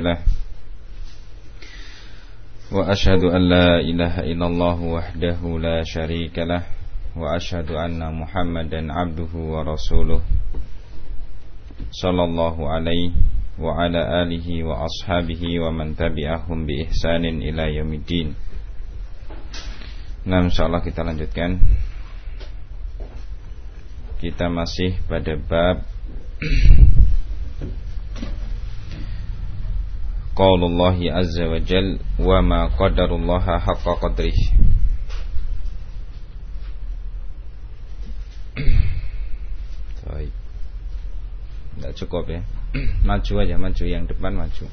lahu wa ashhadu an la ilaha illallah wahdahu la sharika lahu wa ashhadu anna muhammadan abduhu wa rasuluh sallallahu alaihi wa ala alihi wa ashabihi wa man tabi'ahum bi ihsanin ila yaumiddin. Nah, insyaallah kita lanjutkan. Kita masih pada bab Qaulullah azza wa jal wa ma qadarullaha haqqa qadrih. Baik. Tidak cukup ya. Maju aja maju. Yang depan maju.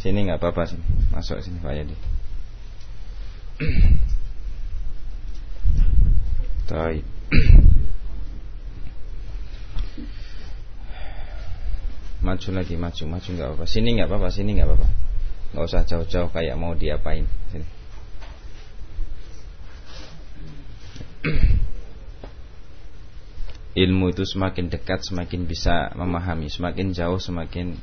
Sini nggak apa-apa sini. Masuk sini Pak Yadi. Taib maju lagi maju maju nggak apa-apa. Sini nggak apa-apa sini nggak apa-apa. Nggak usah jauh-jauh kayak mau diapain. Sini. Ilmu itu semakin dekat semakin bisa memahami, semakin jauh semakin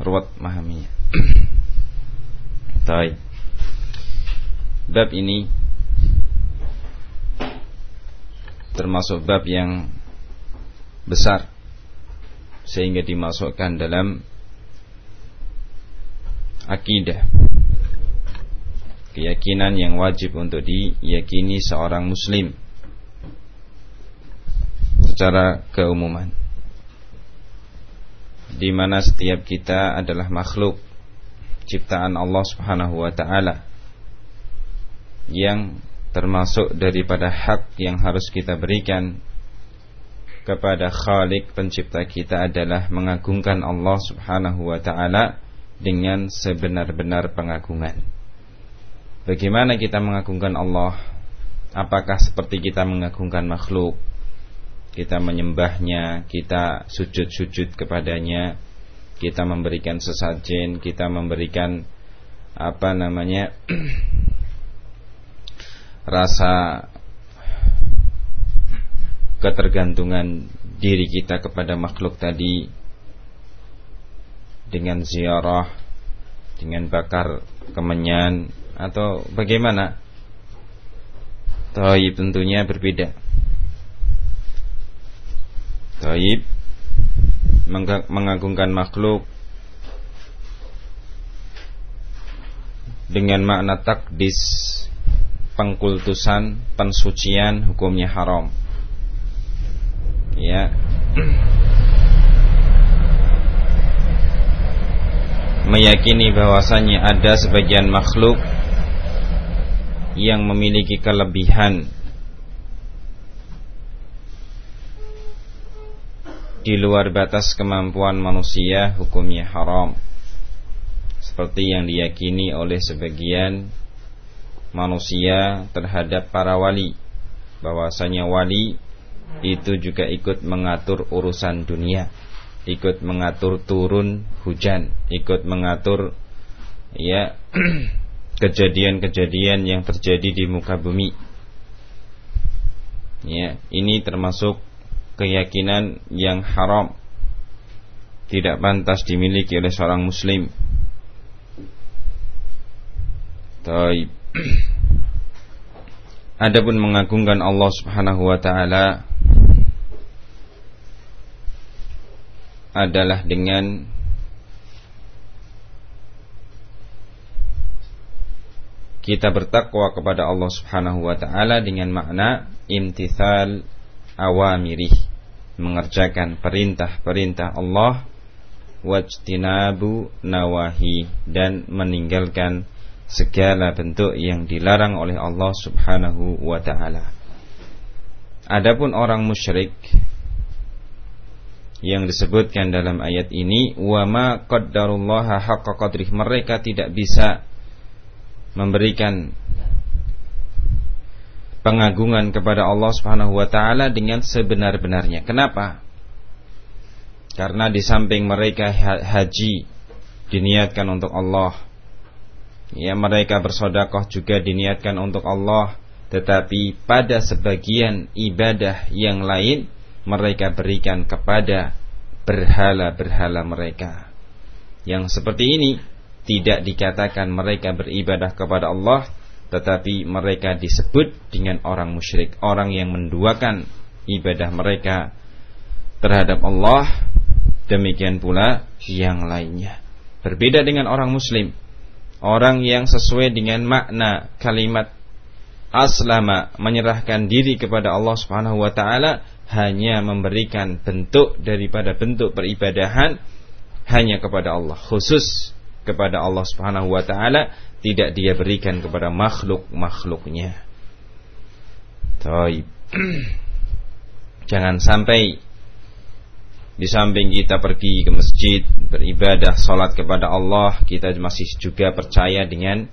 ruwet memahaminya. Baik. Bab ini termasuk bab yang besar sehingga dimasukkan dalam akidah. Keyakinan yang wajib untuk diyakini seorang muslim secara keumuman. Di mana setiap kita adalah makhluk ciptaan Allah Subhanahu wa taala yang termasuk daripada hak yang harus kita berikan kepada Khalik pencipta kita adalah mengagungkan Allah Subhanahu wa taala dengan sebenar-benar pengagungan. Bagaimana kita mengagungkan Allah? Apakah seperti kita mengagungkan makhluk? kita menyembahnya, kita sujud-sujud kepadanya, kita memberikan sesajen, kita memberikan apa namanya rasa ketergantungan diri kita kepada makhluk tadi dengan ziarah, dengan bakar kemenyan atau bagaimana? Tapi tentunya berbeda. Taib mengagungkan makhluk dengan makna takdis pengkultusan pensucian hukumnya haram ya. Meyakini bahwasanya ada sebagian makhluk yang memiliki kelebihan di luar batas kemampuan manusia hukumnya haram. Seperti yang diyakini oleh sebagian manusia terhadap para wali. Bahwasanya wali itu juga ikut mengatur urusan dunia ikut mengatur turun hujan ikut mengatur ya kejadian-kejadian yang terjadi di muka bumi ya ini termasuk keyakinan yang haram tidak pantas dimiliki oleh seorang muslim. Taib. Adapun mengagungkan Allah Subhanahu wa taala adalah dengan kita bertakwa kepada Allah Subhanahu wa taala dengan makna imtithal awamirih mengerjakan perintah-perintah Allah wajtinabu nawahi dan meninggalkan segala bentuk yang dilarang oleh Allah Subhanahu wa taala. Adapun orang musyrik yang disebutkan dalam ayat ini wa ma qaddarullaha haqqa qadrih mereka tidak bisa memberikan pengagungan kepada Allah Subhanahu wa taala dengan sebenar-benarnya. Kenapa? Karena di samping mereka haji diniatkan untuk Allah. Ya, mereka bersodakoh juga diniatkan untuk Allah, tetapi pada sebagian ibadah yang lain mereka berikan kepada berhala-berhala mereka. Yang seperti ini tidak dikatakan mereka beribadah kepada Allah, tetapi mereka disebut dengan orang musyrik, orang yang menduakan ibadah mereka terhadap Allah, demikian pula yang lainnya. Berbeda dengan orang muslim, orang yang sesuai dengan makna kalimat aslama menyerahkan diri kepada Allah Subhanahu wa taala hanya memberikan bentuk daripada bentuk peribadahan hanya kepada Allah khusus kepada Allah Subhanahu wa taala tidak dia berikan kepada makhluk-makhluknya. Taib. Jangan sampai di samping kita pergi ke masjid beribadah salat kepada Allah kita masih juga percaya dengan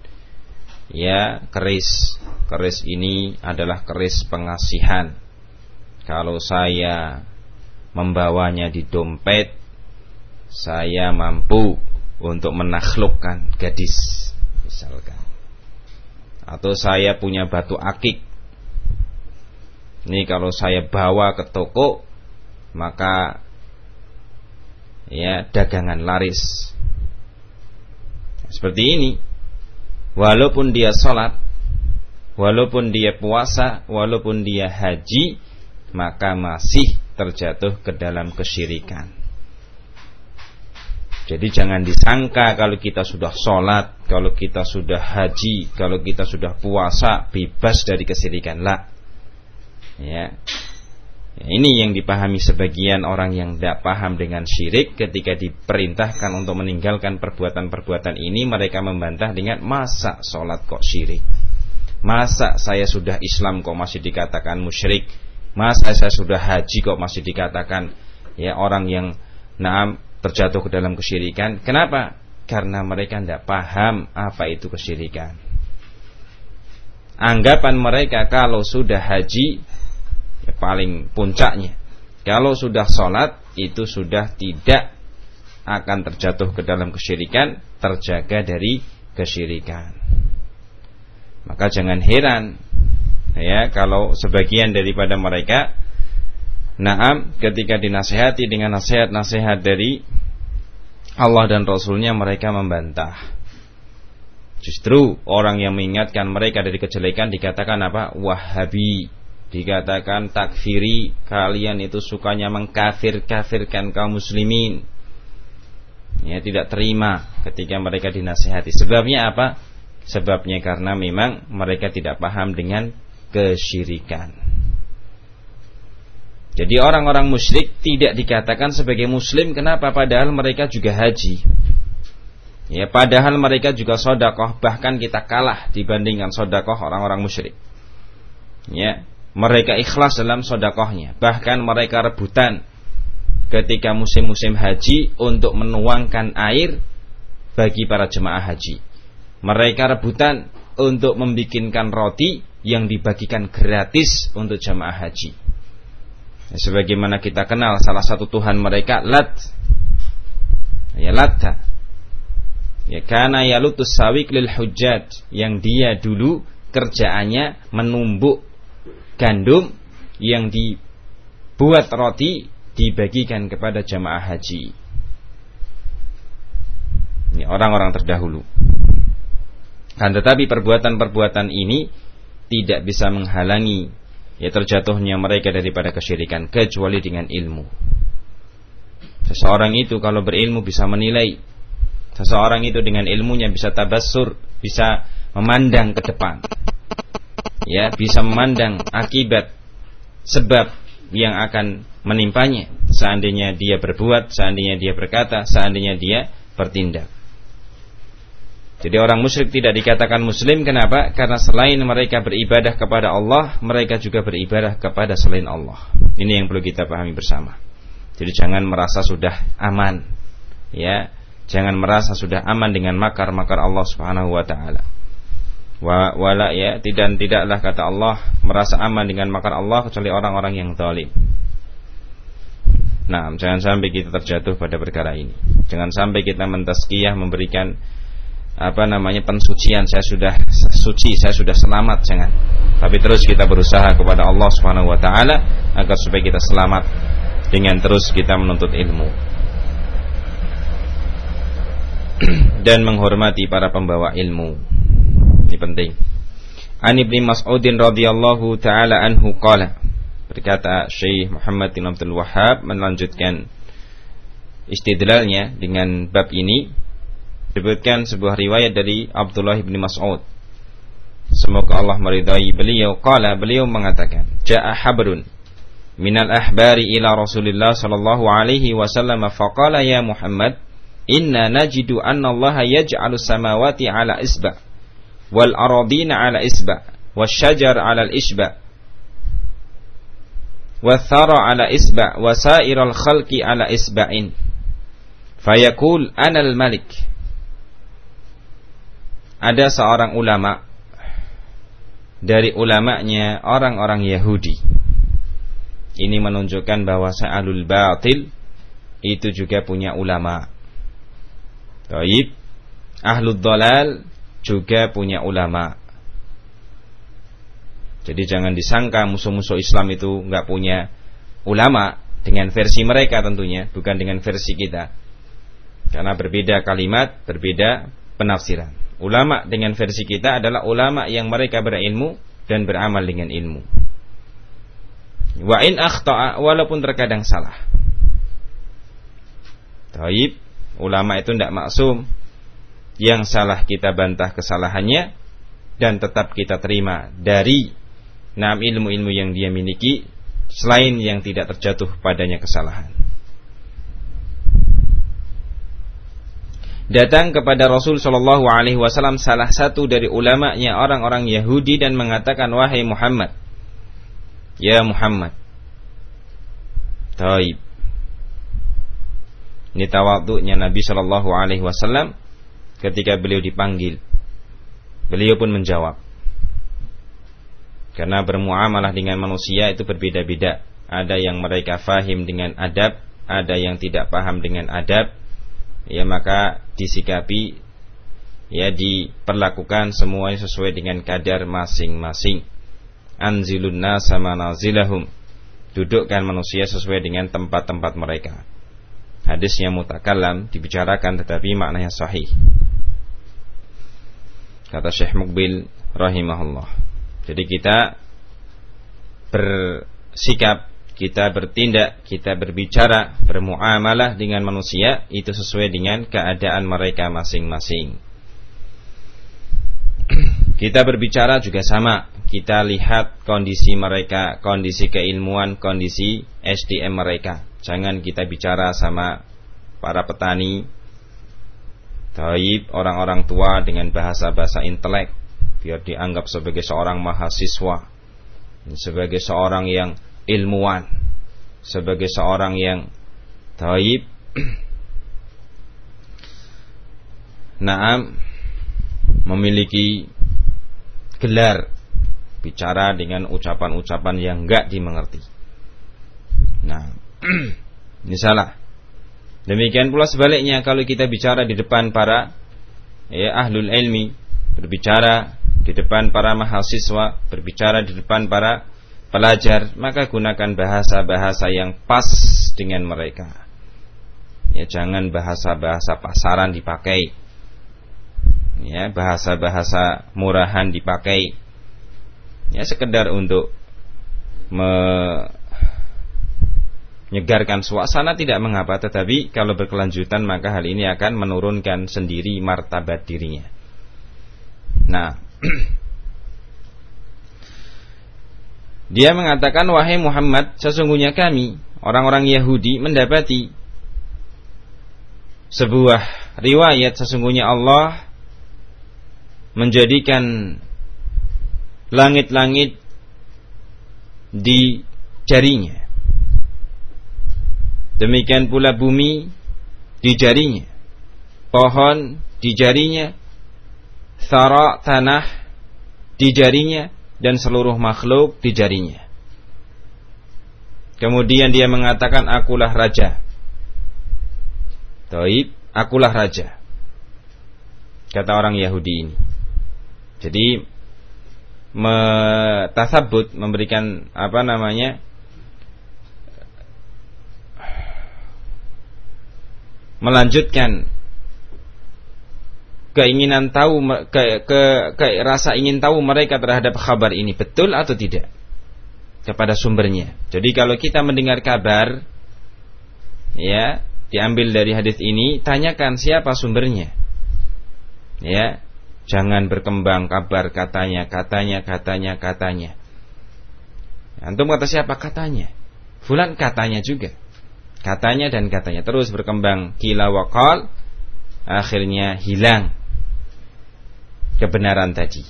ya keris keris ini adalah keris pengasihan kalau saya membawanya di dompet, saya mampu untuk menaklukkan gadis, misalkan. Atau saya punya batu akik. Ini kalau saya bawa ke toko, maka ya dagangan laris. Seperti ini. Walaupun dia sholat, walaupun dia puasa, walaupun dia haji, maka masih terjatuh ke dalam kesyirikan. Jadi jangan disangka kalau kita sudah sholat, kalau kita sudah haji, kalau kita sudah puasa, bebas dari kesyirikan. Lah. Ya. Ya. Ini yang dipahami sebagian orang yang tidak paham dengan syirik ketika diperintahkan untuk meninggalkan perbuatan-perbuatan ini mereka membantah dengan masa sholat kok syirik. Masa saya sudah Islam kok masih dikatakan musyrik Mas saya sudah haji kok masih dikatakan ya orang yang naam terjatuh ke dalam kesyirikan. Kenapa? Karena mereka tidak paham apa itu kesyirikan. Anggapan mereka kalau sudah haji paling puncaknya. Kalau sudah sholat itu sudah tidak akan terjatuh ke dalam kesyirikan, terjaga dari kesyirikan. Maka jangan heran ya kalau sebagian daripada mereka Naam ketika dinasehati dengan nasihat-nasihat dari Allah dan Rasulnya mereka membantah Justru orang yang mengingatkan mereka dari kejelekan dikatakan apa? Wahabi Dikatakan takfiri Kalian itu sukanya mengkafir-kafirkan kaum muslimin Ya tidak terima ketika mereka dinasehati Sebabnya apa? Sebabnya karena memang mereka tidak paham dengan kesyirikan. Jadi orang-orang musyrik tidak dikatakan sebagai muslim kenapa padahal mereka juga haji. Ya, padahal mereka juga sodakoh bahkan kita kalah dibandingkan sodakoh orang-orang musyrik. Ya, mereka ikhlas dalam sodakohnya bahkan mereka rebutan ketika musim-musim haji untuk menuangkan air bagi para jemaah haji. Mereka rebutan untuk membikinkan roti yang dibagikan gratis untuk jamaah haji. Ya, sebagaimana kita kenal salah satu Tuhan mereka Lat. Ya Latta. Ya karena ya lutus sawik lil hujjat yang dia dulu kerjaannya menumbuk gandum yang dibuat roti dibagikan kepada jamaah haji. Ini orang-orang terdahulu. Kan tetapi perbuatan-perbuatan ini tidak bisa menghalangi ya terjatuhnya mereka daripada kesyirikan kecuali dengan ilmu. Seseorang itu kalau berilmu bisa menilai. Seseorang itu dengan ilmunya bisa tabassur, bisa memandang ke depan. Ya, bisa memandang akibat sebab yang akan menimpanya seandainya dia berbuat, seandainya dia berkata, seandainya dia bertindak. Jadi orang musyrik tidak dikatakan muslim kenapa? Karena selain mereka beribadah kepada Allah, mereka juga beribadah kepada selain Allah. Ini yang perlu kita pahami bersama. Jadi jangan merasa sudah aman. Ya, jangan merasa sudah aman dengan makar-makar Allah Subhanahu wa taala. Wa wala ya tidak tidaklah kata Allah merasa aman dengan makar Allah kecuali orang-orang yang zalim. Nah, jangan sampai kita terjatuh pada perkara ini. Jangan sampai kita mentaskiyah memberikan apa namanya pensucian saya sudah suci, saya sudah selamat jangan. Tapi terus kita berusaha kepada Allah Subhanahu wa taala agar supaya kita selamat dengan terus kita menuntut ilmu. Dan menghormati para pembawa ilmu. Ini penting. An Ibnu Mas'udin radhiyallahu taala anhu qala Berkata Syekh Muhammad bin Abdul Wahab melanjutkan istidlalnya dengan bab ini disebutkan sebuah riwayat dari Abdullah bin Mas'ud. Semoga Allah meridai beliau. Qala beliau mengatakan, "Ja'a habrun minal ahbari ila Rasulillah sallallahu alaihi wasallam faqala ya Muhammad, inna najidu anna Allah yaj'alu samawati ala isba' wal aradina ala isba wasyajar ala al isba wathara ala isba wasairal khalqi ala isba'in. Fayakul anal malik. Ada seorang ulama dari ulamanya orang-orang Yahudi. Ini menunjukkan bahwa sa'alul batil itu juga punya ulama. Taib Ahlul dalal juga punya ulama jadi jangan disangka musuh-musuh Islam itu nggak punya ulama dengan versi mereka tentunya, bukan dengan versi kita. Karena berbeda kalimat, berbeda penafsiran. Ulama dengan versi kita adalah ulama yang mereka berilmu dan beramal dengan ilmu. Wa in akhta'a walaupun terkadang salah. Taib, ulama itu tidak maksum. Yang salah kita bantah kesalahannya dan tetap kita terima dari nah ilmu-ilmu yang dia miliki selain yang tidak terjatuh padanya kesalahan. Datang kepada Rasul Shallallahu Alaihi Wasallam salah satu dari ulamanya orang-orang Yahudi dan mengatakan wahai Muhammad, ya Muhammad, Taib. Ini tawaduknya Nabi Shallallahu Alaihi Wasallam ketika beliau dipanggil. Beliau pun menjawab, karena bermuamalah dengan manusia itu berbeda-beda. Ada yang mereka fahim dengan adab, ada yang tidak paham dengan adab. Ya maka disikapi ya diperlakukan semuanya sesuai dengan kadar masing-masing. Anzilun sama nazilahum. Dudukkan manusia sesuai dengan tempat-tempat mereka. Hadis yang mutakalam dibicarakan tetapi maknanya sahih. Kata Syekh Mukbil rahimahullah. Jadi kita bersikap, kita bertindak, kita berbicara, bermuamalah dengan manusia itu sesuai dengan keadaan mereka masing-masing. Kita berbicara juga sama, kita lihat kondisi mereka, kondisi keilmuan, kondisi SDM mereka. Jangan kita bicara sama para petani, taib orang-orang tua dengan bahasa-bahasa intelek biar dianggap sebagai seorang mahasiswa, sebagai seorang yang ilmuwan, sebagai seorang yang taib. Naam memiliki gelar bicara dengan ucapan-ucapan yang enggak dimengerti. Nah, ini salah. Demikian pula sebaliknya kalau kita bicara di depan para ya ahlul ilmi, berbicara di depan para mahasiswa, berbicara di depan para pelajar, maka gunakan bahasa-bahasa yang pas dengan mereka. Ya, jangan bahasa-bahasa pasaran dipakai. Ya, bahasa-bahasa murahan dipakai. Ya, sekedar untuk menyegarkan suasana tidak mengapa, tetapi kalau berkelanjutan maka hal ini akan menurunkan sendiri martabat dirinya. Nah, Dia mengatakan wahai Muhammad sesungguhnya kami orang-orang Yahudi mendapati sebuah riwayat sesungguhnya Allah menjadikan langit-langit di jarinya Demikian pula bumi di jarinya. Pohon di jarinya. Thara tanah di jarinya dan seluruh makhluk di jarinya. Kemudian dia mengatakan akulah raja. Taib, akulah raja. Kata orang Yahudi ini. Jadi tasabut memberikan apa namanya melanjutkan keinginan tahu ke, ke, ke rasa ingin tahu mereka terhadap kabar ini betul atau tidak kepada sumbernya. Jadi kalau kita mendengar kabar ya diambil dari hadis ini tanyakan siapa sumbernya. Ya, Jangan berkembang kabar katanya, katanya, katanya, katanya. Antum kata siapa katanya? Fulan katanya juga. Katanya dan katanya terus berkembang kila wakal akhirnya hilang kebenaran tadi.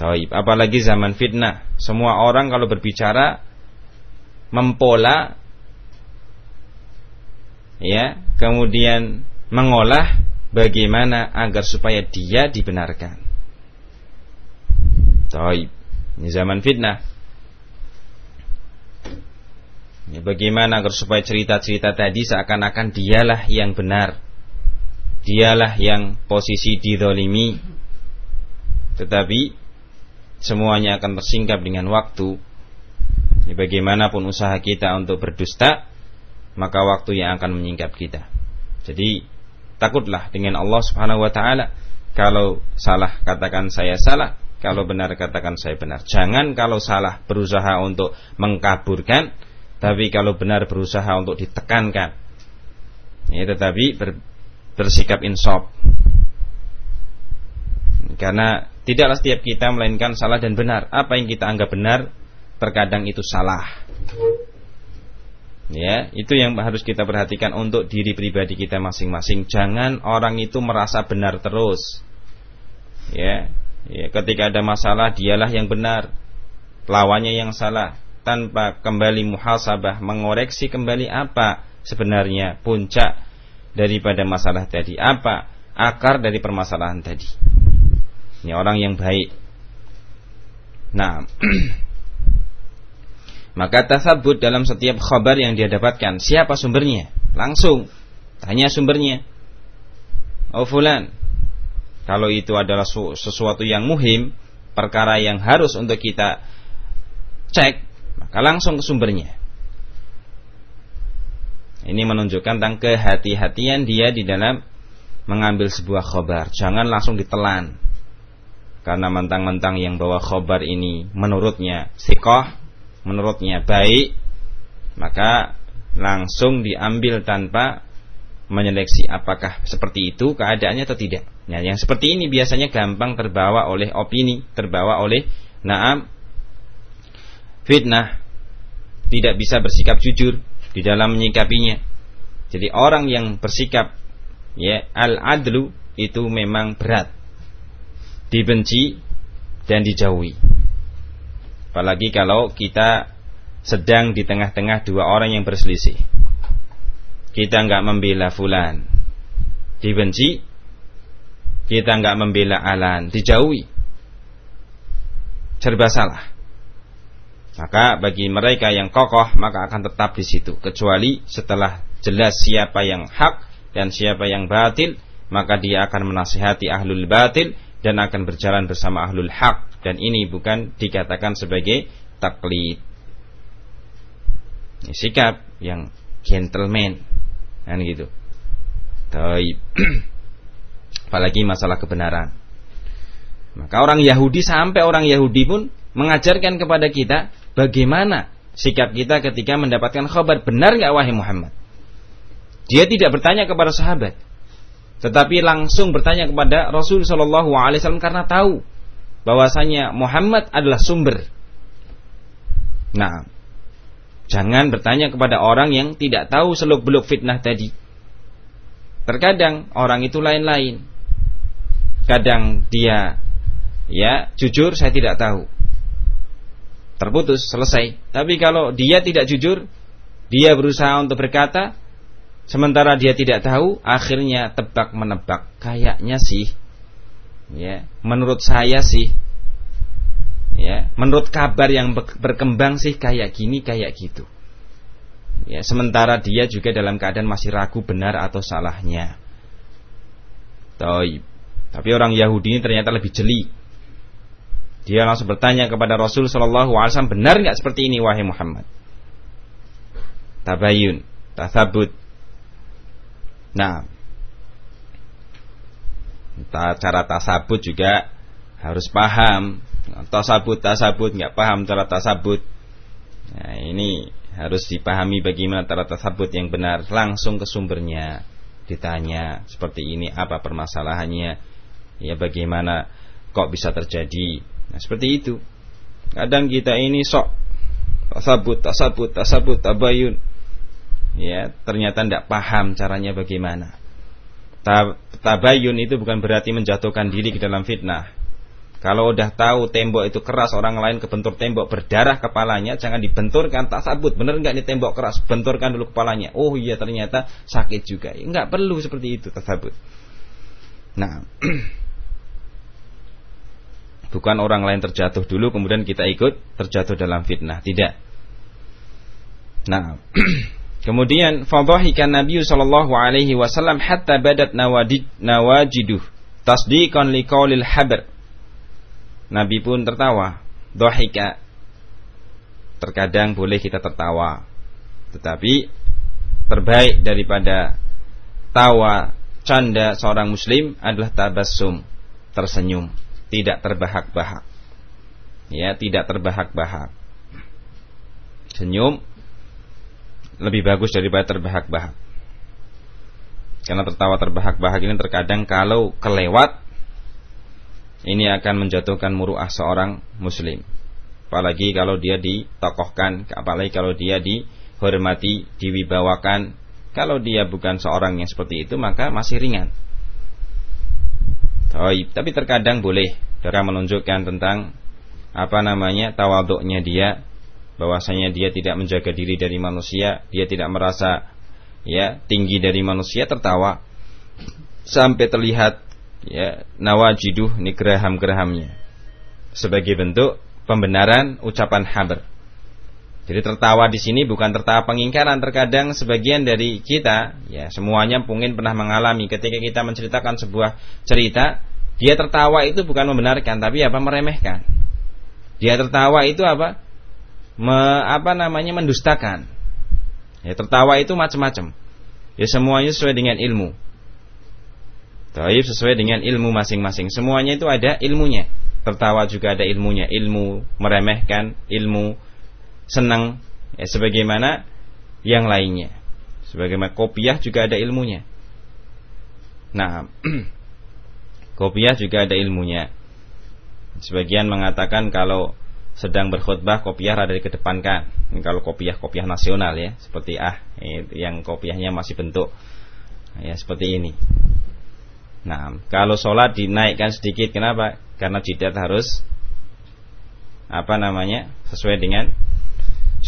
Taib, apalagi zaman fitnah. Semua orang kalau berbicara mempola ya, kemudian mengolah bagaimana agar supaya dia dibenarkan. Taib. Ini zaman fitnah. Ini bagaimana agar supaya cerita-cerita tadi seakan-akan dialah yang benar. Dialah yang posisi didolimi. Tetapi semuanya akan tersingkap dengan waktu. Ini bagaimanapun usaha kita untuk berdusta, maka waktu yang akan menyingkap kita. Jadi takutlah dengan Allah Subhanahu wa taala. Kalau salah katakan saya salah, kalau benar katakan saya benar. Jangan kalau salah berusaha untuk mengkaburkan, tapi kalau benar berusaha untuk ditekankan. Ya, tetapi ber, bersikap insaf. Karena tidaklah setiap kita melainkan salah dan benar. Apa yang kita anggap benar terkadang itu salah. Ya, itu yang harus kita perhatikan untuk diri pribadi kita masing-masing. Jangan orang itu merasa benar terus. Ya, ya, ketika ada masalah dialah yang benar, lawannya yang salah, tanpa kembali muhasabah, mengoreksi kembali apa sebenarnya puncak daripada masalah tadi, apa akar dari permasalahan tadi. Ini orang yang baik. Nah, Maka tasabut dalam setiap khabar yang dia dapatkan Siapa sumbernya? Langsung Tanya sumbernya Oh fulan Kalau itu adalah sesuatu yang muhim Perkara yang harus untuk kita Cek Maka langsung ke sumbernya. Ini menunjukkan tentang kehati-hatian dia di dalam Mengambil sebuah khobar. Jangan langsung ditelan. Karena mentang-mentang yang bawa khobar ini Menurutnya sikoh menurutnya baik maka langsung diambil tanpa menyeleksi apakah seperti itu keadaannya atau tidak. Nah, yang seperti ini biasanya gampang terbawa oleh opini, terbawa oleh naam fitnah, tidak bisa bersikap jujur di dalam menyikapinya. Jadi orang yang bersikap ya al-adlu itu memang berat. Dibenci dan dijauhi. Apalagi kalau kita sedang di tengah-tengah dua orang yang berselisih. Kita nggak membela fulan, dibenci. Kita nggak membela alan, dijauhi. Serba salah. Maka bagi mereka yang kokoh maka akan tetap di situ. Kecuali setelah jelas siapa yang hak dan siapa yang batil, maka dia akan menasihati ahlul batil dan akan berjalan bersama ahlul hak dan ini bukan dikatakan sebagai taklid. Sikap yang gentleman kan gitu. Taib. Apalagi masalah kebenaran. Maka orang Yahudi sampai orang Yahudi pun mengajarkan kepada kita bagaimana sikap kita ketika mendapatkan kabar benar nggak wahai Muhammad. Dia tidak bertanya kepada sahabat, tetapi langsung bertanya kepada Rasul Shallallahu Alaihi Wasallam karena tahu bahwasanya Muhammad adalah sumber. Nah, jangan bertanya kepada orang yang tidak tahu seluk-beluk fitnah tadi. Terkadang orang itu lain-lain. Kadang dia ya jujur saya tidak tahu. Terputus, selesai. Tapi kalau dia tidak jujur, Dia berusaha untuk berkata, sementara dia tidak tahu, akhirnya tebak menebak. Kayaknya sih, ya, menurut saya sih, ya, menurut kabar yang berkembang sih kayak gini, kayak gitu. Ya, sementara dia juga dalam keadaan masih ragu benar atau salahnya. Taib. Tapi orang Yahudi ini ternyata lebih jeli. Dia langsung bertanya kepada Rasul Shallallahu Alaihi Wasallam, benar nggak seperti ini wahai Muhammad? tabayun, tasabut. Nah, cara tasabut juga harus paham. Tasabut, tasabut, nggak paham cara tasabut. Nah, ini harus dipahami bagaimana cara tasabut yang benar. Langsung ke sumbernya, ditanya seperti ini apa permasalahannya, ya bagaimana kok bisa terjadi. Nah, seperti itu. Kadang kita ini sok tasabut, tasabut, tasabut, tabayun ya ternyata tidak paham caranya bagaimana. Tabayun itu bukan berarti menjatuhkan diri ke dalam fitnah. Kalau udah tahu tembok itu keras, orang lain kebentur tembok berdarah kepalanya, jangan dibenturkan tak sabut. Bener nggak ini tembok keras? Benturkan dulu kepalanya. Oh iya ternyata sakit juga. Nggak perlu seperti itu tersabut. Nah, bukan orang lain terjatuh dulu kemudian kita ikut terjatuh dalam fitnah. Tidak. Nah, Kemudian fadhahikan Nabi sallallahu alaihi wasallam hatta badat nawadid nawajiduh tasdiqan liqaulil habr. Nabi pun tertawa. Dhahika. Terkadang boleh kita tertawa. Tetapi terbaik daripada tawa canda seorang muslim adalah tabassum, tersenyum, tidak terbahak-bahak. Ya, tidak terbahak-bahak. Senyum lebih bagus daripada terbahak-bahak. Karena tertawa terbahak-bahak ini terkadang kalau kelewat ini akan menjatuhkan muruah seorang muslim. Apalagi kalau dia ditokohkan, apalagi kalau dia dihormati, diwibawakan. Kalau dia bukan seorang yang seperti itu maka masih ringan. Tapi terkadang boleh. Cara menunjukkan tentang apa namanya tawaduknya dia. Bahwasanya dia tidak menjaga diri dari manusia, dia tidak merasa ya tinggi dari manusia tertawa. Sampai terlihat ya nawajiduh ini geraham-gerahamnya sebagai bentuk pembenaran ucapan haber. Jadi tertawa di sini bukan tertawa pengingkaran. Terkadang sebagian dari kita, ya semuanya mungkin pernah mengalami ketika kita menceritakan sebuah cerita, dia tertawa itu bukan membenarkan, tapi apa meremehkan. Dia tertawa itu apa? me, apa namanya mendustakan. Ya, tertawa itu macam-macam. Ya semuanya sesuai dengan ilmu. Taib sesuai dengan ilmu masing-masing. Semuanya itu ada ilmunya. Tertawa juga ada ilmunya. Ilmu meremehkan, ilmu senang, ya, sebagaimana yang lainnya. Sebagaimana kopiah juga ada ilmunya. Nah, kopiah juga ada ilmunya. Sebagian mengatakan kalau sedang berkhutbah kopiah ada dikedepankan. Ini kalau kopiah kopiah nasional ya, seperti ah yang kopiahnya masih bentuk ya seperti ini. Nah, kalau sholat dinaikkan sedikit, kenapa? Karena jidat harus apa namanya sesuai dengan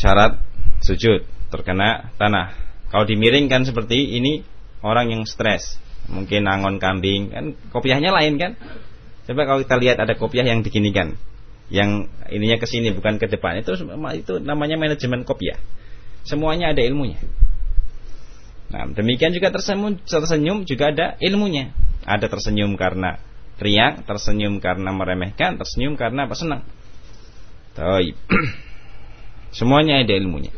syarat sujud terkena tanah. Kalau dimiringkan seperti ini orang yang stres, mungkin angon kambing kan kopiahnya lain kan. Coba kalau kita lihat ada kopiah yang diginikan, yang ininya ke sini bukan ke depan itu itu namanya manajemen kopiah semuanya ada ilmunya nah demikian juga tersenyum tersenyum juga ada ilmunya ada tersenyum karena riang tersenyum karena meremehkan tersenyum karena apa senang. semuanya ada ilmunya.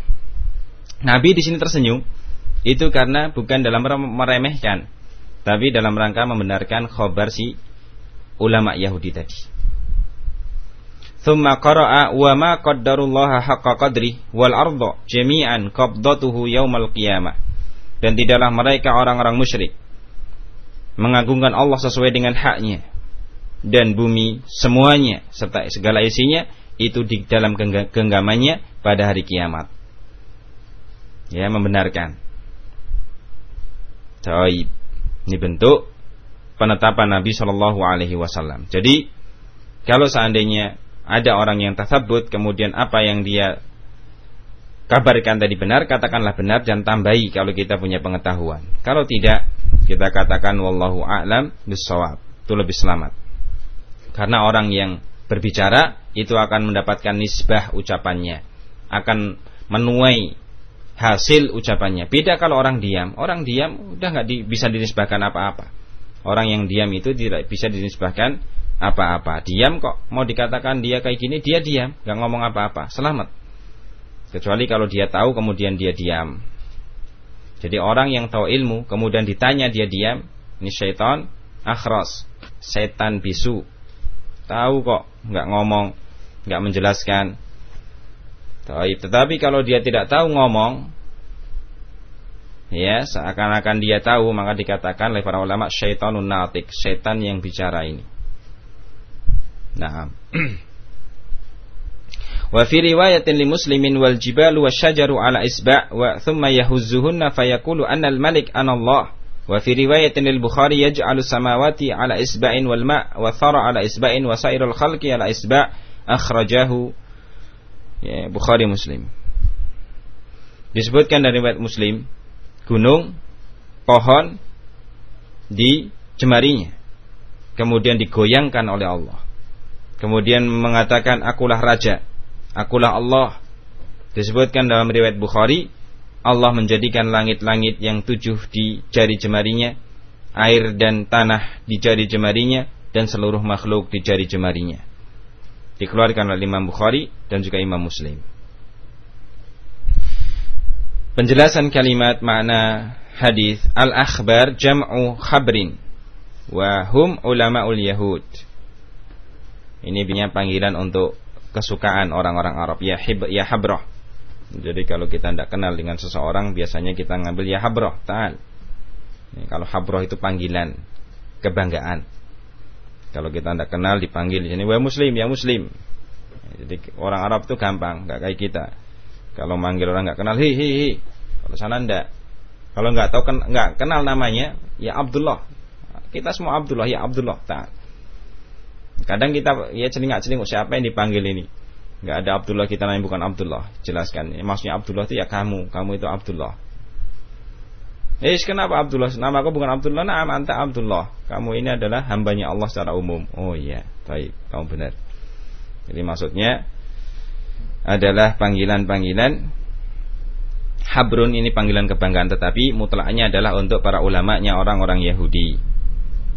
Nabi di sini tersenyum. Itu karena bukan dalam meremehkan tapi dalam rangka membenarkan khobar si ulama Yahudi tadi. Thumma qara'a wa ma qaddarullaha haqqa qadri wal arda jami'an qabdatuhu yaumal qiyamah. Dan tidaklah mereka orang-orang musyrik mengagungkan Allah sesuai dengan haknya. Dan bumi semuanya serta segala isinya itu di dalam genggamannya pada hari kiamat. Ya, membenarkan. Taib. Ini bentuk penetapan Nabi Shallallahu alaihi wasallam. Jadi kalau seandainya ada orang yang tasabut kemudian apa yang dia kabarkan tadi benar, katakanlah benar dan tambahi kalau kita punya pengetahuan. Kalau tidak, kita katakan wallahu a'lam bisawab. Itu lebih selamat. Karena orang yang berbicara itu akan mendapatkan nisbah ucapannya, akan menuai hasil ucapannya. Beda kalau orang diam. Orang diam udah nggak di, bisa dinisbahkan apa-apa. Orang yang diam itu tidak bisa dinisbahkan apa-apa. Diam kok mau dikatakan dia kayak gini, dia diam, nggak ngomong apa-apa. Selamat. Kecuali kalau dia tahu kemudian dia diam. Jadi orang yang tahu ilmu kemudian ditanya dia diam, ini syaitan akhras, setan bisu. Tahu kok, nggak ngomong, nggak menjelaskan. Tetapi kalau dia tidak tahu ngomong, ya seakan-akan dia tahu maka dikatakan oleh para ulama syaitanun natik, setan yang bicara ini. Nah, Wa fi riwayatin li muslimin wal jibalu wasyajaru ala isba' wa thumma yahuzzuhunna fayaqulu anna al malik ana Allah. Wa fi riwayatin lil Bukhari yaj'alu samawati ala isba'in wal ma' wa thara ala isba'in wa sairul khalqi ala isba' akhrajahu ya, Bukhari Muslim. Disebutkan dari riwayat Muslim gunung pohon di jemarinya kemudian digoyangkan oleh Allah. Kemudian mengatakan akulah raja Akulah Allah. Disebutkan dalam riwayat Bukhari, Allah menjadikan langit-langit yang tujuh di jari jemarinya, air dan tanah di jari jemarinya, dan seluruh makhluk di jari jemarinya. Dikeluarkan oleh Imam Bukhari dan juga Imam Muslim. Penjelasan kalimat makna hadis al-akhbar jam'u khabrin wa hum ulama'ul yahud. Ini punya panggilan untuk kesukaan orang-orang Arab ya hib ya habroh jadi kalau kita tidak kenal dengan seseorang biasanya kita ngambil ya habroh ta'al. Kalau habroh itu panggilan kebanggaan. Kalau kita tidak kenal dipanggil di sini wah muslim ya muslim. Jadi orang Arab itu gampang nggak kayak kita. Kalau manggil orang nggak kenal hi hi hi. Kalau sana ndak. Kalau nggak tahu nggak kenal namanya ya Abdullah. Kita semua Abdullah ya Abdullah ta'al. Kadang kita ya celingak-celinguk siapa yang dipanggil ini. Enggak ada Abdullah kita namanya bukan Abdullah. Jelaskan. Ya, maksudnya Abdullah itu ya kamu, kamu itu Abdullah. Eh, kenapa Abdullah? Nama aku bukan Abdullah, nah anta Abdullah. Kamu ini adalah hambanya Allah secara umum. Oh iya, baik, kamu benar. Jadi maksudnya adalah panggilan-panggilan Habrun ini panggilan kebanggaan tetapi mutlaknya adalah untuk para ulamanya orang-orang Yahudi.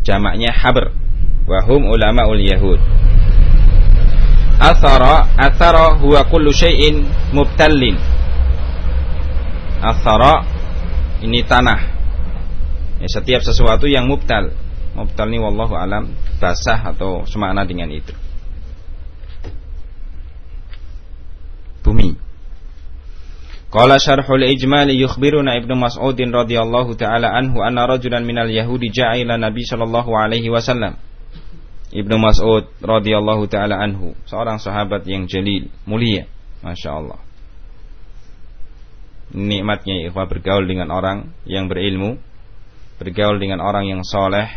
Jamaknya Habr wahum ul yahud athara athara huwa kullu syai'in mubtallin. Athara ini tanah. Ya, setiap sesuatu yang mubtal. Mubtal ini wallahu alam basah atau semakna dengan itu. Bumi. Qala syarhul ijmali yukhbiruna Ibnu Mas'ud radhiyallahu taala anhu anna rajulan minal yahudi ja'a ila Nabi sallallahu alaihi wasallam Ibnu Mas'ud radhiyallahu taala anhu, seorang sahabat yang jalil, mulia, Masya Allah. Nikmatnya ikhwah bergaul dengan orang yang berilmu, bergaul dengan orang yang soleh,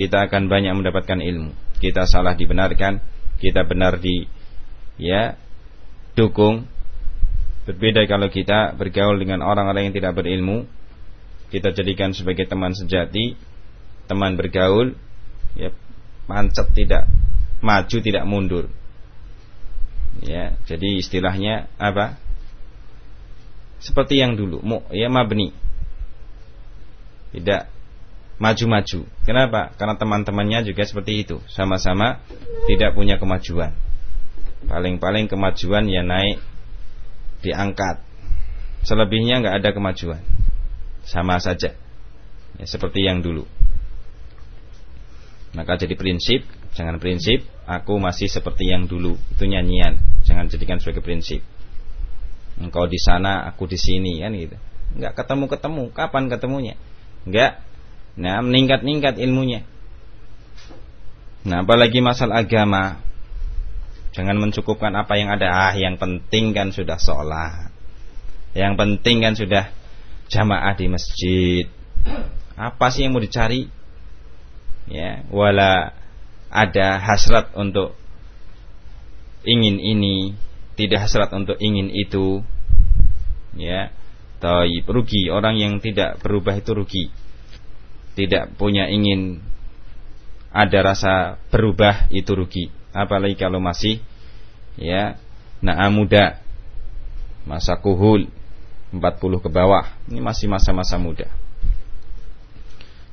kita akan banyak mendapatkan ilmu. Kita salah dibenarkan, kita benar di ya dukung. Berbeda kalau kita bergaul dengan orang-orang yang tidak berilmu, kita jadikan sebagai teman sejati, teman bergaul, ya mancet tidak maju tidak mundur. Ya jadi istilahnya apa? Seperti yang dulu mu ya mabni. Tidak maju-maju. Kenapa? Karena teman-temannya juga seperti itu. Sama-sama tidak punya kemajuan. Paling-paling kemajuan ya naik diangkat. Selebihnya nggak ada kemajuan. Sama saja. Ya, seperti yang dulu maka jadi prinsip, jangan prinsip aku masih seperti yang dulu. Itu nyanyian, jangan jadikan sebagai prinsip. Engkau di sana, aku di sini kan gitu. Enggak ketemu-ketemu, kapan ketemunya? Enggak. Nah, meningkat-ningkat ilmunya. Nah, apalagi masalah agama. Jangan mencukupkan apa yang ada. Ah, yang penting kan sudah sholat. Yang penting kan sudah jamaah di masjid. Apa sih yang mau dicari? Ya wala ada hasrat untuk ingin ini tidak hasrat untuk ingin itu Ya. Taib rugi, orang yang tidak berubah itu rugi. Tidak punya ingin ada rasa berubah itu rugi. Apalagi kalau masih ya nah muda masa kuhul 40 ke bawah ini masih masa-masa muda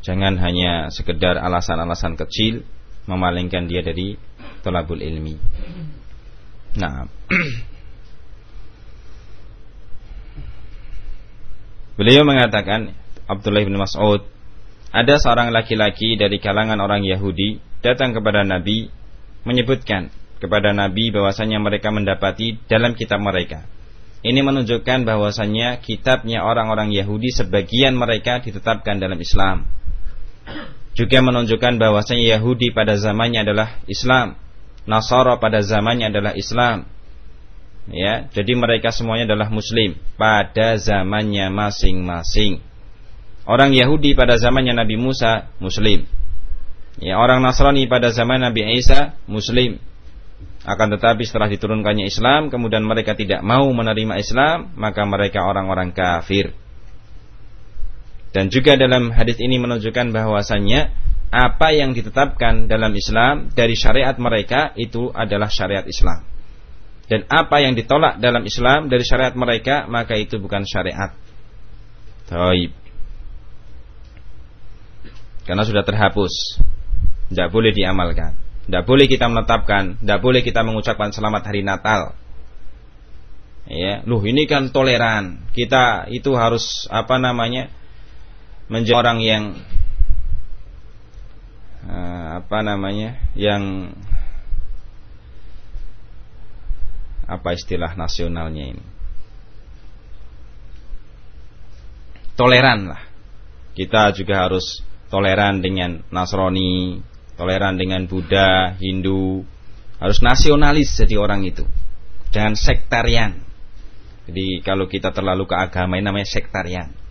jangan hanya sekedar alasan-alasan kecil memalingkan dia dari tolabul ilmi nah beliau mengatakan Abdullah bin Mas'ud ada seorang laki-laki dari kalangan orang Yahudi datang kepada Nabi menyebutkan kepada Nabi bahwasanya mereka mendapati dalam kitab mereka. Ini menunjukkan bahwasanya kitabnya orang-orang Yahudi sebagian mereka ditetapkan dalam Islam. Juga menunjukkan bahwasanya Yahudi pada zamannya adalah Islam, Nasara pada zamannya adalah Islam. Ya, jadi mereka semuanya adalah muslim pada zamannya masing-masing. Orang Yahudi pada zamannya Nabi Musa muslim. Ya, orang Nasrani pada zaman Nabi Isa muslim. Akan tetapi setelah diturunkannya Islam, kemudian mereka tidak mau menerima Islam, maka mereka orang-orang kafir. Dan juga dalam hadis ini menunjukkan bahwasannya apa yang ditetapkan dalam Islam dari syariat mereka itu adalah syariat Islam. Dan apa yang ditolak dalam Islam dari syariat mereka maka itu bukan syariat. Taib. Karena sudah terhapus. Tidak boleh diamalkan. Tidak boleh kita menetapkan, tidak boleh kita mengucapkan selamat hari Natal. Ya, loh ini kan toleran. Kita itu harus apa namanya? Menjadi orang yang uh, apa namanya? yang apa istilah nasionalnya ini? Toleran lah. Kita juga harus toleran dengan Nasrani, toleran dengan Buddha, Hindu, harus nasionalis jadi orang itu. Jangan sektarian. Jadi kalau kita terlalu ke agama ini namanya sektarian.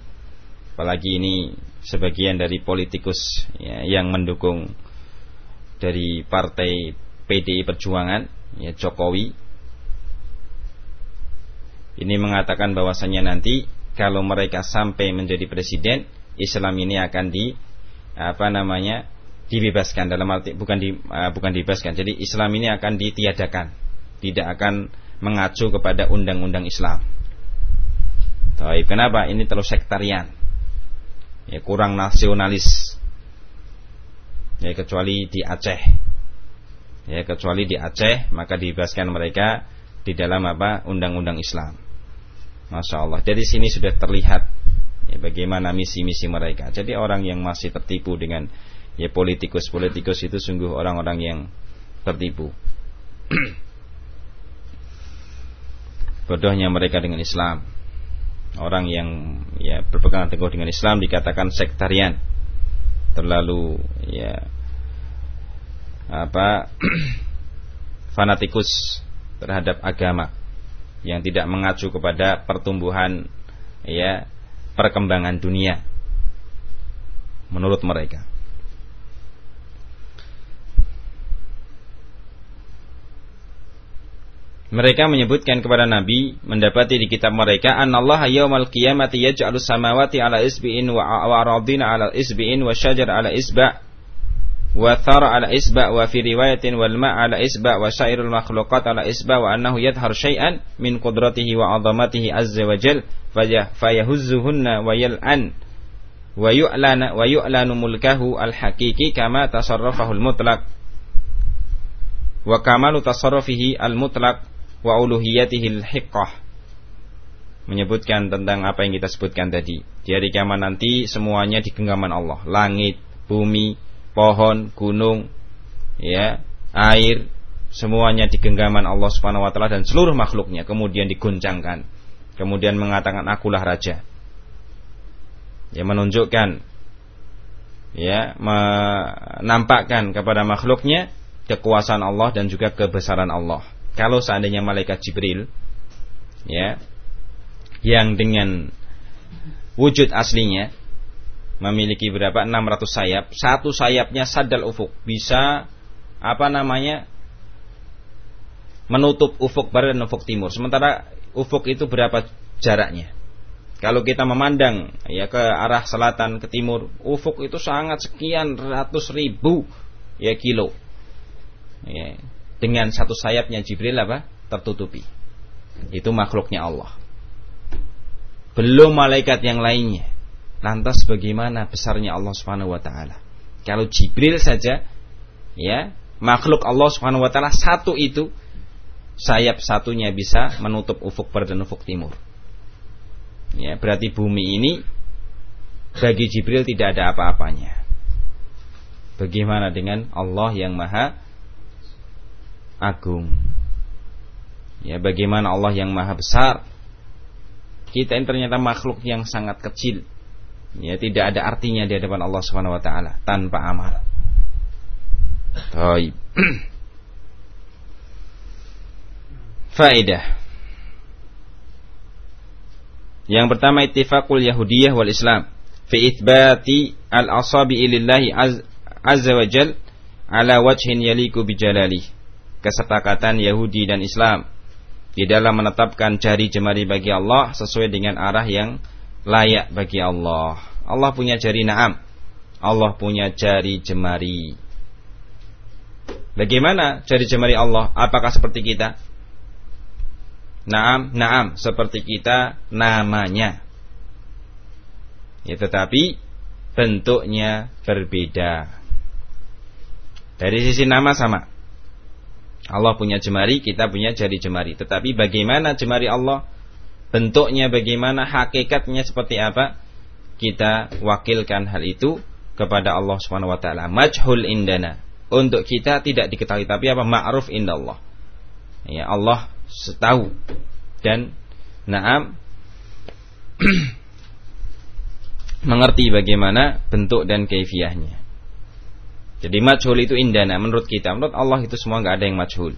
Apalagi ini sebagian dari politikus ya, yang mendukung dari partai PDI Perjuangan, ya Jokowi. Ini mengatakan bahwasannya nanti kalau mereka sampai menjadi presiden, Islam ini akan di apa namanya dibebaskan dalam arti bukan di uh, bukan dibebaskan. Jadi Islam ini akan ditiadakan, tidak akan mengacu kepada undang-undang Islam. Tapi kenapa? Ini terlalu sektarian. Ya kurang nasionalis. Ya kecuali di Aceh. Ya kecuali di Aceh maka dibebaskan mereka di dalam apa? undang-undang Islam. Masya Allah. Dari sini sudah terlihat ya, bagaimana misi-misi mereka. Jadi orang yang masih tertipu dengan ya politikus-politikus itu sungguh orang-orang yang tertipu. Bodohnya mereka dengan Islam. Orang yang ya berpegang teguh dengan Islam dikatakan sektarian. Terlalu ya apa fanatikus terhadap agama yang tidak mengacu kepada pertumbuhan ya perkembangan dunia menurut mereka. Mereka menyebutkan kepada Nabi mendapati di kitab mereka anallah yaumal qiyamati yaj'alu samawati ala isbi'in wa aradina ala isbi'in wa syajar ala isba' wa thara ala isba' wa fi riwayatin wal ma' ala isba' wa syairul makhluqat ala isba' wa annahu yadhhar syai'an min qudratihi wa 'azamatihi azza wa jal fayahuzzuhunna wa yal'an wa yu'lana wa yu'lanu mulkahu al haqiqi kama tasarrafahu al mutlaq wa kamalu tasarrufihi al mutlaq wa uluhiyatihil hiqqah menyebutkan tentang apa yang kita sebutkan tadi. Di hari kiamat nanti semuanya di genggaman Allah, langit, bumi, pohon, gunung, ya, air, semuanya di genggaman Allah Subhanahu wa taala dan seluruh makhluknya kemudian diguncangkan. Kemudian mengatakan akulah raja. Ya menunjukkan ya menampakkan kepada makhluknya kekuasaan Allah dan juga kebesaran Allah kalau seandainya malaikat Jibril ya yang dengan wujud aslinya memiliki berapa? 600 sayap. Satu sayapnya sadal ufuk. Bisa apa namanya menutup ufuk barat dan ufuk timur. Sementara ufuk itu berapa jaraknya? Kalau kita memandang ya ke arah selatan ke timur, ufuk itu sangat sekian ratus ribu ya kilo. Ya, dengan satu sayapnya Jibril apa? tertutupi. Itu makhluknya Allah. Belum malaikat yang lainnya. Lantas bagaimana besarnya Allah Subhanahu wa taala? Kalau Jibril saja ya, makhluk Allah Subhanahu wa taala satu itu sayap satunya bisa menutup ufuk barat dan ufuk timur. Ya, berarti bumi ini bagi Jibril tidak ada apa-apanya. Bagaimana dengan Allah yang Maha Agung? Ya, bagaimana Allah yang Maha Besar? Kita ini ternyata makhluk yang sangat kecil. Ya, tidak ada artinya di hadapan Allah Subhanahu wa taala tanpa amal. Baik. Faedah yang pertama ittifaqul Yahudiyah wal Islam fi itsbati al-asabi lillahi azza wa jal ala wajhin yaliku bijalali. Kesepakatan Yahudi dan Islam di dalam menetapkan jari jemari bagi Allah sesuai dengan arah yang layak bagi Allah. Allah punya jari na'am. Allah punya jari jemari. Bagaimana jari jemari Allah? Apakah seperti kita? Naam, naam, seperti kita namanya. Ya, tetapi bentuknya berbeda. Dari sisi nama sama. Allah punya jemari, kita punya jari jemari. Tetapi bagaimana jemari Allah? Bentuknya bagaimana, hakikatnya seperti apa? Kita wakilkan hal itu kepada Allah taala. Majhul indana. Untuk kita tidak diketahui tapi apa? Ma'ruf indallah. Ya Allah setahu dan naam mengerti bagaimana bentuk dan kaifiahnya. Jadi majhul itu indana menurut kita, menurut Allah itu semua nggak ada yang majhul.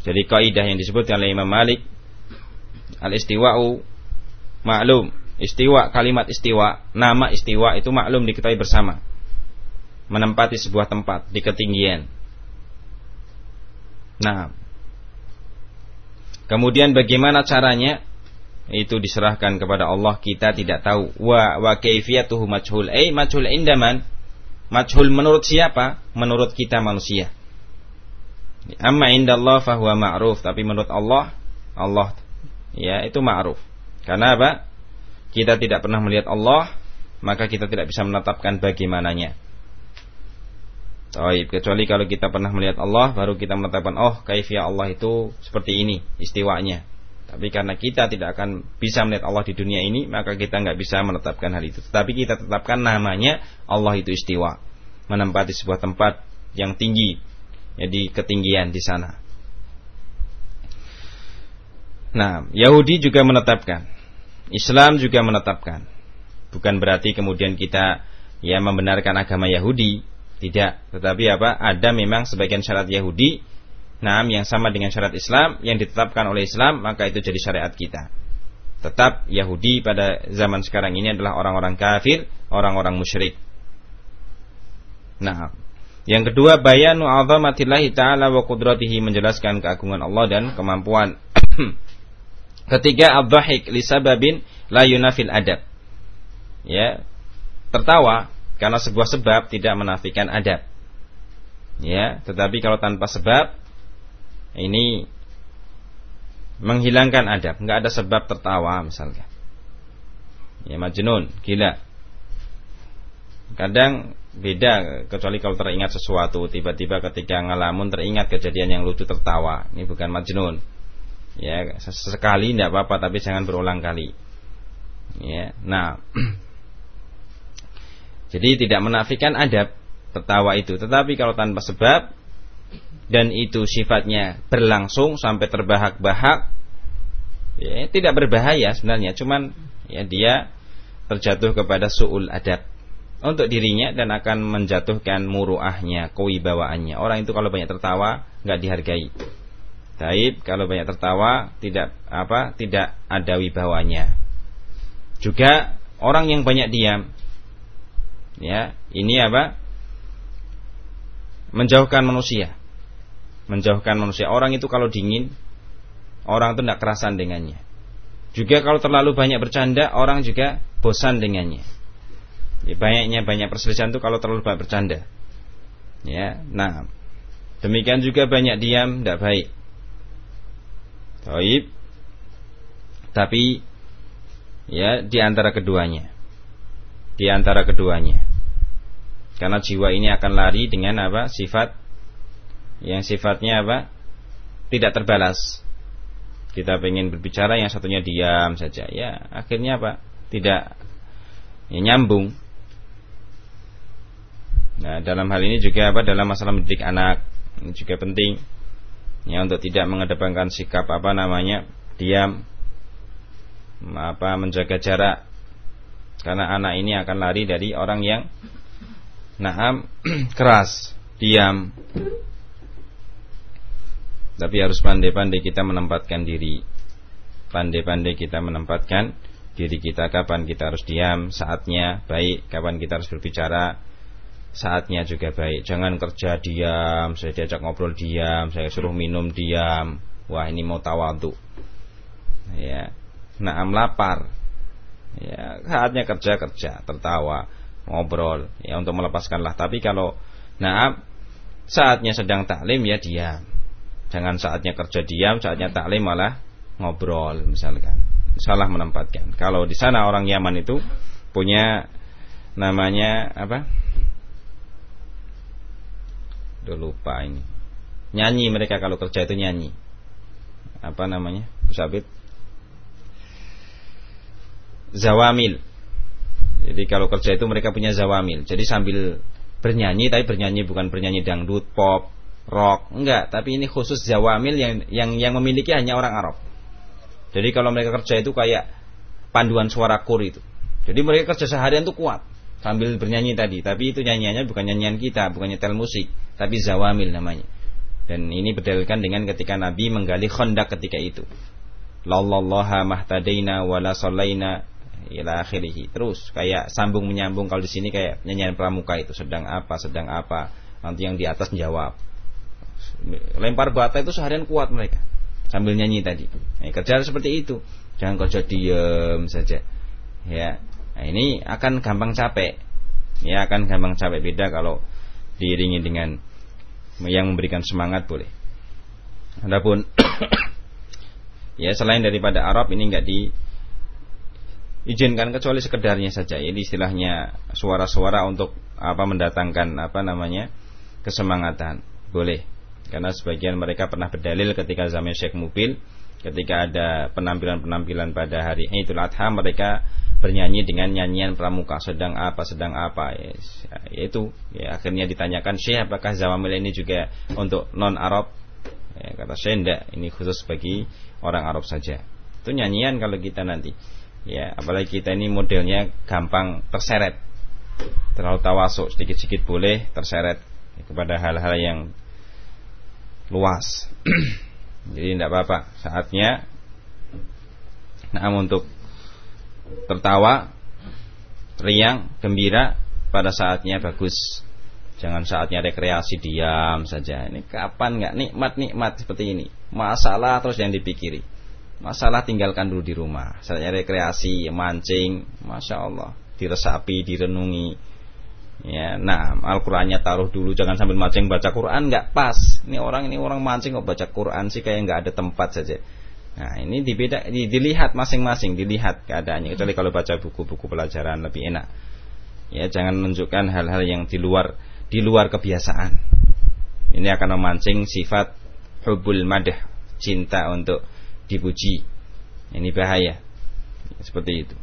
Jadi kaidah yang disebut oleh Imam Malik al-istiwa'u maklum. Istiwa kalimat istiwa, nama istiwa itu maklum diketahui bersama. Menempati sebuah tempat di ketinggian. Nah, kemudian bagaimana caranya? Itu diserahkan kepada Allah, kita tidak tahu. Wa wa kaifiyatuhu majhul. Eh, majhul indaman. Majhul menurut siapa? Menurut kita manusia. Amma indallah fahuwa ma'ruf, tapi menurut Allah, Allah ya itu ma'ruf. Karena apa? Kita tidak pernah melihat Allah, maka kita tidak bisa menetapkan bagaimananya. Taib, kecuali kalau kita pernah melihat Allah baru kita menetapkan oh kaifiyah Allah itu seperti ini istiwanya. Tapi karena kita tidak akan bisa melihat Allah di dunia ini, maka kita nggak bisa menetapkan hal itu. Tetapi kita tetapkan namanya Allah itu istiwa, menempati sebuah tempat yang tinggi, jadi ketinggian di sana. Nah, Yahudi juga menetapkan, Islam juga menetapkan. Bukan berarti kemudian kita ya membenarkan agama Yahudi, tidak, tetapi apa? Ada memang sebagian syarat Yahudi, nah yang sama dengan syarat Islam yang ditetapkan oleh Islam, maka itu jadi syariat kita. Tetap Yahudi pada zaman sekarang ini adalah orang-orang kafir, orang-orang musyrik. Nah, yang kedua bayanu azamatillahi ta'ala wa qudratihi menjelaskan keagungan Allah dan kemampuan. Ketiga ad-dhahik li sababin la yunafil adab. Ya, tertawa karena sebuah sebab tidak menafikan adab. Ya, tetapi kalau tanpa sebab ini menghilangkan adab, nggak ada sebab tertawa misalnya. Ya majnun, gila. Kadang beda kecuali kalau teringat sesuatu tiba-tiba ketika ngalamun teringat kejadian yang lucu tertawa. Ini bukan majnun. Ya, sesekali tidak apa-apa tapi jangan berulang kali. Ya. Nah, Jadi tidak menafikan adab tertawa itu, tetapi kalau tanpa sebab dan itu sifatnya berlangsung sampai terbahak-bahak, ya, tidak berbahaya sebenarnya, cuman ya dia terjatuh kepada suul adab untuk dirinya dan akan menjatuhkan muruahnya, kewibawaannya. Orang itu kalau banyak tertawa nggak dihargai. Taib kalau banyak tertawa tidak apa tidak ada wibawanya. Juga orang yang banyak diam ya ini apa menjauhkan manusia menjauhkan manusia orang itu kalau dingin orang itu tidak kerasan dengannya Juga kalau terlalu banyak bercanda, orang juga bosan dengannya. Ya, banyaknya banyak perselisihan itu kalau terlalu banyak bercanda. Ya, nah demikian juga banyak diam tidak baik. Taib. Tapi ya di antara keduanya. Di antara keduanya. Karena jiwa ini akan lari dengan apa? Sifat yang sifatnya apa? Tidak terbalas. Kita pengen berbicara yang satunya diam saja. Ya akhirnya apa? Tidak ya, nyambung. Nah dalam hal ini juga apa? Dalam masalah mendidik anak ini juga penting. Ya untuk tidak mengedepankan sikap apa namanya? Diam. Apa menjaga jarak. Karena anak ini akan lari dari orang yang naam keras diam tapi harus pandai-pandai kita menempatkan diri. Pandai-pandai kita menempatkan diri kita kapan kita harus diam, saatnya baik, kapan kita harus berbicara, saatnya juga baik. Jangan kerja diam, saya diajak ngobrol diam, saya suruh minum diam. Wah, ini mau tawadu. Ya. Naam lapar. Ya, saatnya kerja kerja, tertawa, ngobrol ya untuk melepaskanlah. Tapi kalau naam saatnya sedang taklim ya diam. Jangan saatnya kerja diam, saatnya taklim malah ngobrol misalkan. Salah menempatkan. Kalau di sana orang Yaman itu punya namanya apa? Udah lupa ini. Nyanyi mereka kalau kerja itu nyanyi. Apa namanya? Sabit. Zawamil. Jadi kalau kerja itu mereka punya zawamil. Jadi sambil bernyanyi tapi bernyanyi bukan bernyanyi dangdut, pop, rock, enggak, tapi ini khusus Zawamil yang yang yang memiliki hanya orang Arab. Jadi kalau mereka kerja itu kayak panduan suara kur itu. Jadi mereka kerja seharian itu kuat sambil bernyanyi tadi, tapi itu nyanyiannya bukan nyanyian kita, bukan nyetel musik, tapi Zawamil namanya. Dan ini berdalilkan dengan ketika Nabi menggali Khandaq ketika itu. Lallallaha mahtadaina wala sallaina ila akhirih. Terus kayak sambung menyambung kalau di sini kayak nyanyian pramuka itu sedang apa, sedang apa. Nanti yang di atas menjawab lempar bata itu seharian kuat mereka sambil nyanyi tadi. Nah, kerja seperti itu, jangan kerja diem saja. Ya, nah, ini akan gampang capek. Ya, akan gampang capek beda kalau diiringi dengan yang memberikan semangat boleh. Adapun ya selain daripada Arab ini enggak di izinkan kecuali sekedarnya saja. Ini istilahnya suara-suara untuk apa mendatangkan apa namanya kesemangatan. Boleh. Karena sebagian mereka pernah berdalil ketika zaman Syekh Mubil Ketika ada penampilan-penampilan pada hari Idul Adha Mereka bernyanyi dengan nyanyian pramuka Sedang apa, sedang apa. Ya, Yaitu ya, akhirnya ditanyakan Syekh apakah Zawamil ini juga untuk non-Arab? Ya, Kata Syekh enggak Ini khusus bagi orang Arab saja. Itu nyanyian kalau kita nanti. Ya Apalagi kita ini modelnya gampang terseret. Terlalu tawasuk sedikit-sedikit boleh terseret kepada hal-hal yang luas. Jadi tidak apa-apa. Saatnya nah untuk tertawa, riang, gembira pada saatnya bagus. Jangan saatnya rekreasi diam saja. Ini kapan nggak nikmat-nikmat seperti ini? Masalah terus yang dipikiri. Masalah tinggalkan dulu di rumah. Saatnya rekreasi, mancing, masya Allah, diresapi, direnungi Ya, nah Al-Qur'annya taruh dulu jangan sambil mancing baca Quran nggak pas. Ini orang ini orang mancing kok baca Quran sih kayak nggak ada tempat saja. Nah, ini dibeda di, dilihat masing-masing, dilihat keadaannya. Kecuali kalau baca buku-buku pelajaran lebih enak. Ya, jangan menunjukkan hal-hal yang di luar di luar kebiasaan. Ini akan memancing sifat hubul madah, cinta untuk dipuji. Ini bahaya. Seperti itu.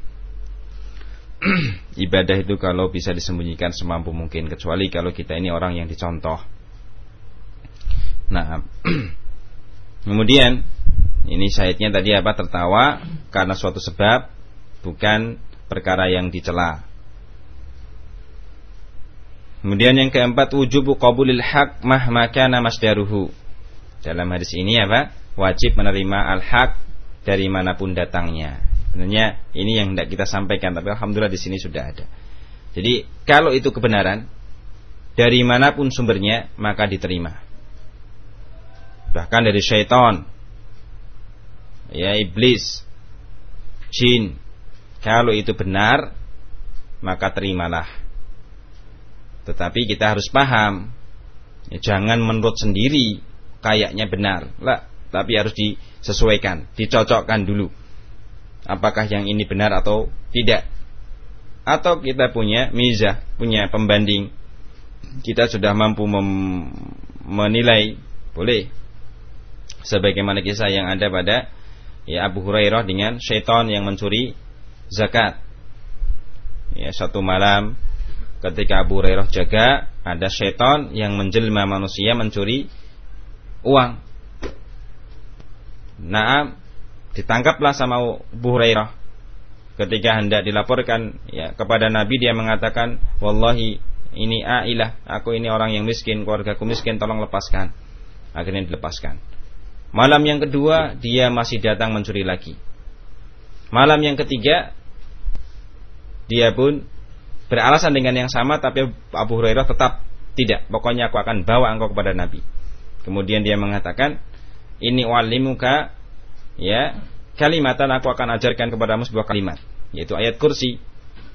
ibadah itu kalau bisa disembunyikan semampu mungkin kecuali kalau kita ini orang yang dicontoh. Nah, kemudian ini syahidnya tadi apa tertawa karena suatu sebab bukan perkara yang dicela. Kemudian yang keempat wujubu qabulil haq mahma kana masdaruhu. Dalam hadis ini apa? Wajib menerima al-haq dari mana pun datangnya. Sebenarnya ini yang tidak kita sampaikan, tapi alhamdulillah di sini sudah ada. Jadi kalau itu kebenaran dari mana pun sumbernya maka diterima. Bahkan dari syaitan, ya iblis, jin. Kalau itu benar, maka terimalah. Tetapi kita harus paham, ya, jangan menurut sendiri kayaknya benar, lah, tapi harus disesuaikan, dicocokkan dulu. Apakah yang ini benar atau tidak? Atau kita punya mizah, punya pembanding. Kita sudah mampu menilai, boleh. Sebagaimana kisah yang ada pada ya Abu Hurairah dengan syaitan yang mencuri zakat. Ya, satu malam ketika Abu Hurairah jaga, ada syaitan yang menjelma manusia mencuri uang. Nah, ditangkaplah sama Abu Hurairah. Ketika hendak dilaporkan ya kepada Nabi dia mengatakan, "Wallahi ini ailah, aku ini orang yang miskin, keluargaku miskin, tolong lepaskan." Akhirnya dilepaskan. Malam yang kedua dia masih datang mencuri lagi. Malam yang ketiga dia pun beralasan dengan yang sama tapi Abu Hurairah tetap tidak. Pokoknya aku akan bawa engkau kepada Nabi. Kemudian dia mengatakan, "Ini walimuka ya, kalimatan aku akan ajarkan kepadamu sebuah kalimat, yaitu ayat kursi.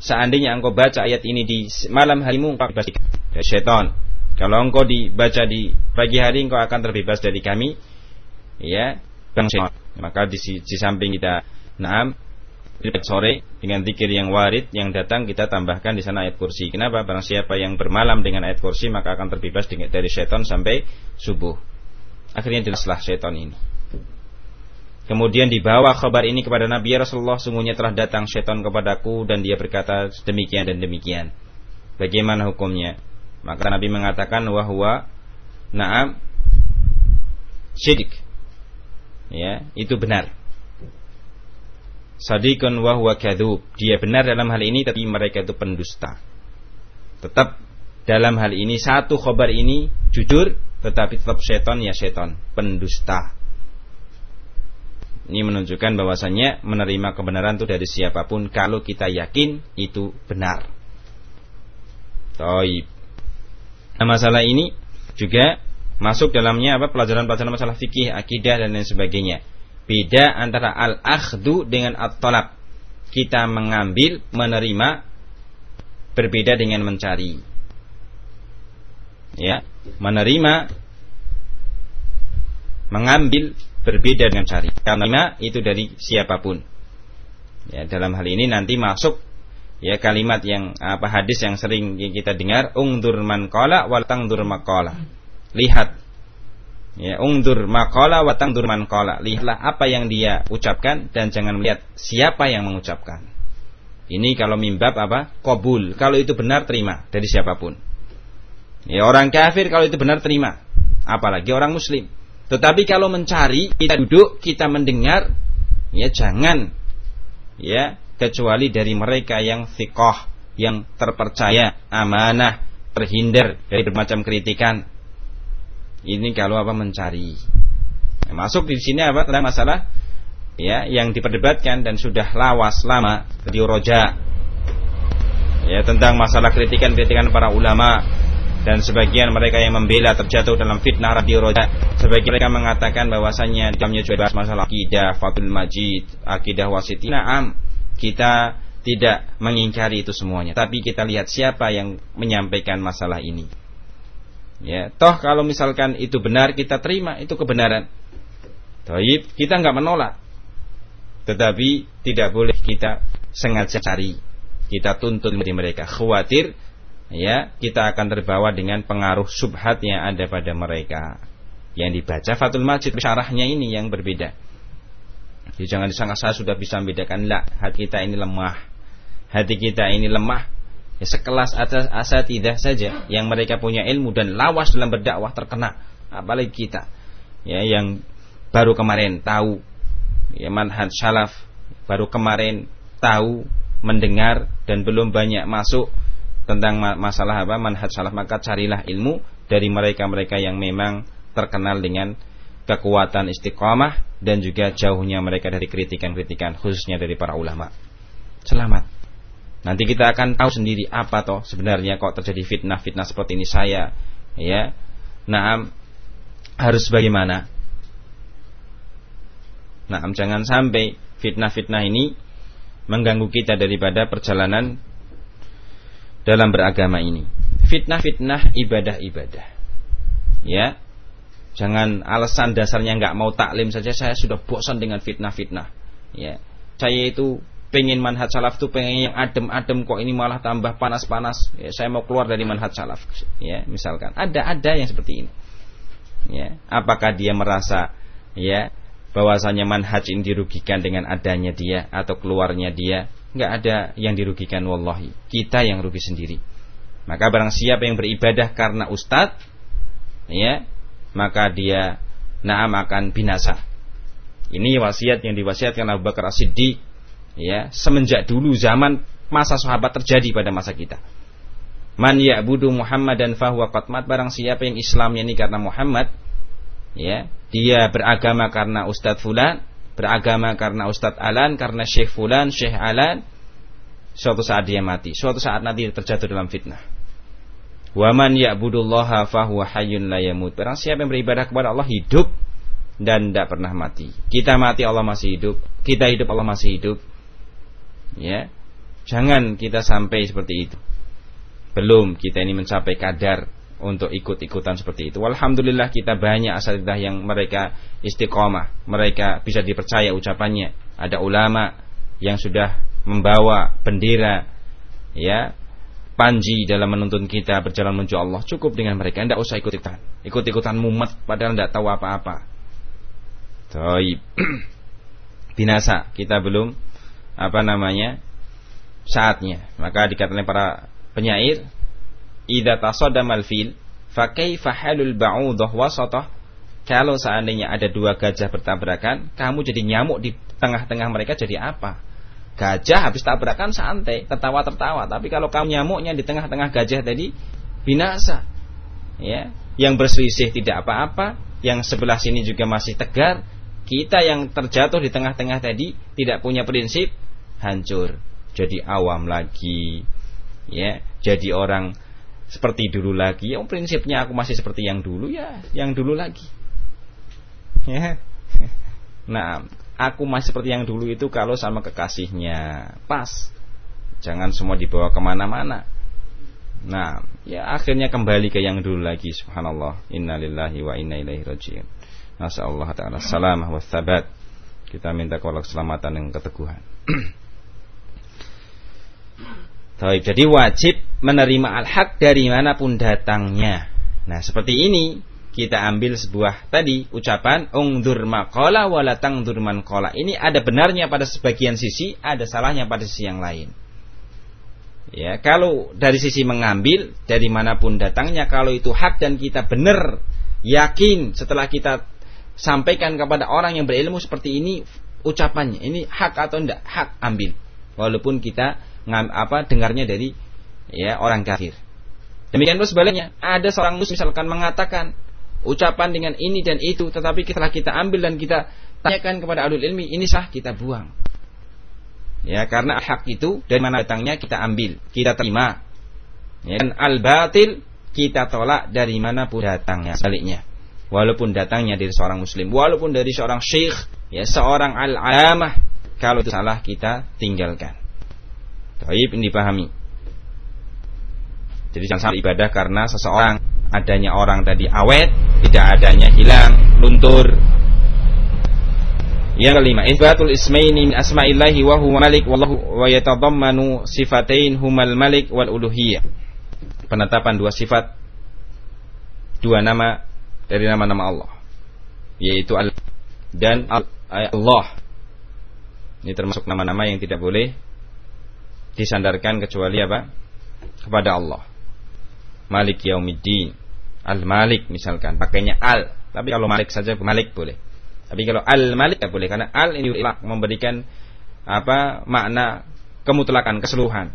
Seandainya engkau baca ayat ini di malam harimu engkau bebas dari syaitan. Kalau engkau dibaca di pagi hari engkau akan terbebas dari kami ya bang. Maka di, di samping kita naam sore dengan zikir yang warid yang datang kita tambahkan di sana ayat kursi. Kenapa? Barang siapa yang bermalam dengan ayat kursi maka akan terbebas dari syaitan sampai subuh. Akhirnya jelaslah syaitan ini. Kemudian dibawa kabar ini kepada Nabi ya Rasulullah sungguhnya telah datang syaitan kepadaku dan dia berkata demikian dan demikian. Bagaimana hukumnya? Maka Nabi mengatakan wahwa na'am syirik. Ya, itu benar sadikun wa huwa kadhub. Dia benar dalam hal ini tapi mereka itu pendusta. Tetap dalam hal ini satu khobar ini jujur tetapi tetap seton ya seton, pendusta. Ini menunjukkan bahwasannya menerima kebenaran itu dari siapa pun kalau kita yakin itu benar. Toib. Nah, masalah ini juga masuk dalamnya apa pelajaran-pelajaran masalah fikih, akidah dan lain sebagainya. Beda antara al-akhdu dengan at-talab. Kita mengambil, menerima berbeda dengan mencari. Ya, menerima mengambil berbeda dengan cari. Karena itu dari siapa pun. Ya, dalam hal ini nanti masuk ya kalimat yang apa hadis yang sering kita dengar ungdur man qala wal tangdur maqala. Lihat Ya, ungdur makola watang durman kola. Lihatlah apa yang dia ucapkan dan jangan melihat siapa yang mengucapkan. Ini kalau mimbab apa? Kobul. Kalau itu benar terima dari siapa pun. Ya, orang kafir kalau itu benar terima. Apalagi orang muslim. Tetapi kalau mencari, kita duduk, kita mendengar, ya jangan ya kecuali dari mereka yang fikoh, yang terpercaya, amanah, terhindar dari bermacam kritikan, ini kalau apa mencari. Nah, masuk di sini apa tentang masalah ya yang diperdebatkan dan sudah lawas lama di roja. Ya tentang masalah kritikan-kritikan para ulama dan sebagian mereka yang membela terjatuh dalam fitnah radio roja sebagian mereka mengatakan bahwasanya dalamnya juga masalah akidah fatul majid akidah wasitina am kita tidak mengingkari itu semuanya. Tapi kita lihat siapa yang menyampaikan masalah ini. Ya, toh kalau misalkan itu benar kita terima itu kebenaran. Taib kita nggak menolak, tetapi tidak boleh kita sengaja cari, kita tuntut dari mereka. Khawatir, ya kita akan terbawa dengan pengaruh subhat yang ada pada mereka. Yang dibaca Fatul Majid syarahnya ini yang berbeda. Jadi jangan disangka saya sudah bisa membedakan. Lah, hati kita ini lemah. Hati kita ini lemah ya, sekelas atas asatidah saja yang mereka punya ilmu dan lawas dalam berdakwah terkena apalagi kita ya yang baru kemarin tahu ya manhaj salaf baru kemarin tahu mendengar dan belum banyak masuk tentang masalah apa manhaj salaf maka carilah ilmu dari mereka-mereka yang memang terkenal dengan kekuatan istiqamah dan juga jauhnya mereka dari kritikan-kritikan khususnya dari para ulama. Selamat. Nanti kita akan tahu sendiri apa toh sebenarnya kok terjadi fitnah-fitnah seperti ini saya ya. Nah, harus bagaimana? Nah, jangan sampai fitnah-fitnah ini mengganggu kita daripada perjalanan dalam beragama ini. Fitnah-fitnah ibadah-ibadah. Ya. Jangan alasan dasarnya nggak mau taklim saja saya sudah bosan dengan fitnah-fitnah. Ya. Saya itu pengen manhaj salaf tuh pengen yang adem-adem kok ini malah tambah panas-panas. Ya, saya mau keluar dari manhaj salaf. Ya, misalkan ada ada yang seperti ini. Ya, apakah dia merasa ya bahwasanya manhaj ini dirugikan dengan adanya dia atau keluarnya dia nggak ada yang dirugikan wallahi. Kita yang rugi sendiri. Maka barang siapa yang beribadah karena ustadz ya maka dia naam akan binasa. Ini wasiat yang diwasiatkan Abu Bakar As-Siddiq ya semenjak dulu zaman masa sahabat terjadi pada masa kita. Man ya'budu Muhammad dan fahuwa qatmat barang siapa yang Islamnya ini karena Muhammad ya dia beragama karena Ustadz Fulan beragama karena Ustadz Alan karena Syekh Fulan Syekh Alan suatu saat dia mati suatu saat nanti terjatuh dalam fitnah Waman ya'budullaha fahuwa hayyun la yamut. Barang siapa yang beribadah kepada Allah hidup dan tidak pernah mati. Kita mati Allah masih hidup, kita hidup Allah masih hidup. Ya. Jangan kita sampai seperti itu. Belum kita ini mencapai kadar untuk ikut-ikutan seperti itu. Alhamdulillah kita banyak asatidah yang mereka istiqomah, mereka bisa dipercaya ucapannya. Ada ulama yang sudah membawa bendera ya panji dalam menuntun kita berjalan menuju Allah. Cukup dengan mereka, tidak usah ikut-ikutan. Ikut-ikutan mumet padahal tidak tahu apa-apa. Taib. Binasa, kita belum apa namanya? saatnya. Maka dikatakan para penyair idza tasaddamal fil fa kaifa halul ba'udah wasatah? Kalau seandainya ada dua gajah bertabrakan kamu jadi nyamuk di tengah-tengah mereka jadi apa? Gajah habis tabrakan santai tertawa-tertawa. Tapi kalau kamu nyamuknya di tengah-tengah gajah tadi binasa. Ya yang berselisih tidak apa-apa yang sebelah sini juga masih tegar kita yang terjatuh di tengah-tengah tadi tidak punya prinsip hancur. Jadi awam lagi. Ya jadi orang seperti dulu lagi. Ya, prinsipnya aku masih seperti yang dulu ya, yang dulu lagi. Ya. Nah, aku masih seperti yang dulu itu kalau sama kekasihnya pas. Jangan semua dibawa ke mana-mana. Nah, ya akhirnya kembali ke yang dulu lagi. Subhanallah. Innalillahi wa inna ilaihi rajiun. Nasallahu taala salamah wa thabat. Kita minta keselamatan dan keteguhan. Baik, jadi wajib menerima al-haq dari mana pun datangnya. Nah, seperti ini kita ambil sebuah tadi ucapan ungdur maqala wala tangdur man qala. Ini ada benarnya pada sebagian sisi, ada salahnya pada sisi yang lain. Ya, kalau dari sisi mengambil dari mana pun datangnya kalau itu hak dan kita benar yakin setelah kita sampaikan kepada orang yang berilmu seperti ini ucapannya ini hak atau tidak hak ambil walaupun kita ngam, apa dengarnya dari ya orang kafir. Demikian pula sebaliknya, ada seorang muslim misalkan mengatakan ucapan dengan ini dan itu, tetapi setelah kita ambil dan kita tanyakan kepada alul ilmi, ini sah kita buang. Ya, karena hak itu dari mana datangnya kita ambil, kita terima. Ya, dan al-batil kita tolak dari mana pun datangnya, sebaliknya. Walaupun datangnya dari seorang muslim, walaupun dari seorang syekh, ya seorang al-alamah, kalau itu salah kita tinggalkan. Taib ini dipahami. Jadi jangan sampai ibadah karena seseorang adanya orang tadi awet, tidak adanya hilang, luntur. Yang kelima, isbatul ismaini min asma'illahi wa huwa malik wallahu wa yatadammanu sifatain humal malik wal uluhiyah. Penetapan dua sifat dua nama dari nama-nama Allah yaitu al dan Allah. Ini termasuk nama-nama yang tidak boleh disandarkan kecuali apa? Kepada Allah. Malik Yaumiddin. Al-Malik misalkan, pakainya al. Tapi kalau Malik saja Malik boleh. Tapi kalau Al-Malik tidak boleh karena al ini memberikan apa makna kemutlakan keseluruhan.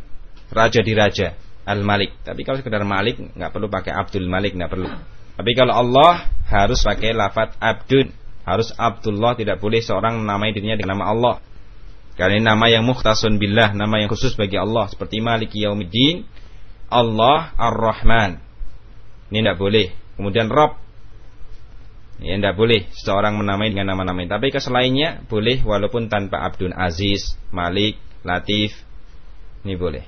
Raja di raja, Al-Malik. Tapi kalau sekedar Malik nggak perlu pakai Abdul Malik nggak perlu. Tapi kalau Allah harus pakai lafat Abdun, harus Abdullah tidak boleh seorang namai dirinya dengan nama Allah. Karena ini nama yang mukhtasun billah, nama yang khusus bagi Allah seperti Maliki Yaumiddin, Allah Ar-Rahman. Ini tidak boleh. Kemudian Rob. Ini tidak boleh seseorang menamai dengan nama-nama ini. Tapi keselainnya boleh walaupun tanpa Abdul Aziz, Malik, Latif. Ini boleh.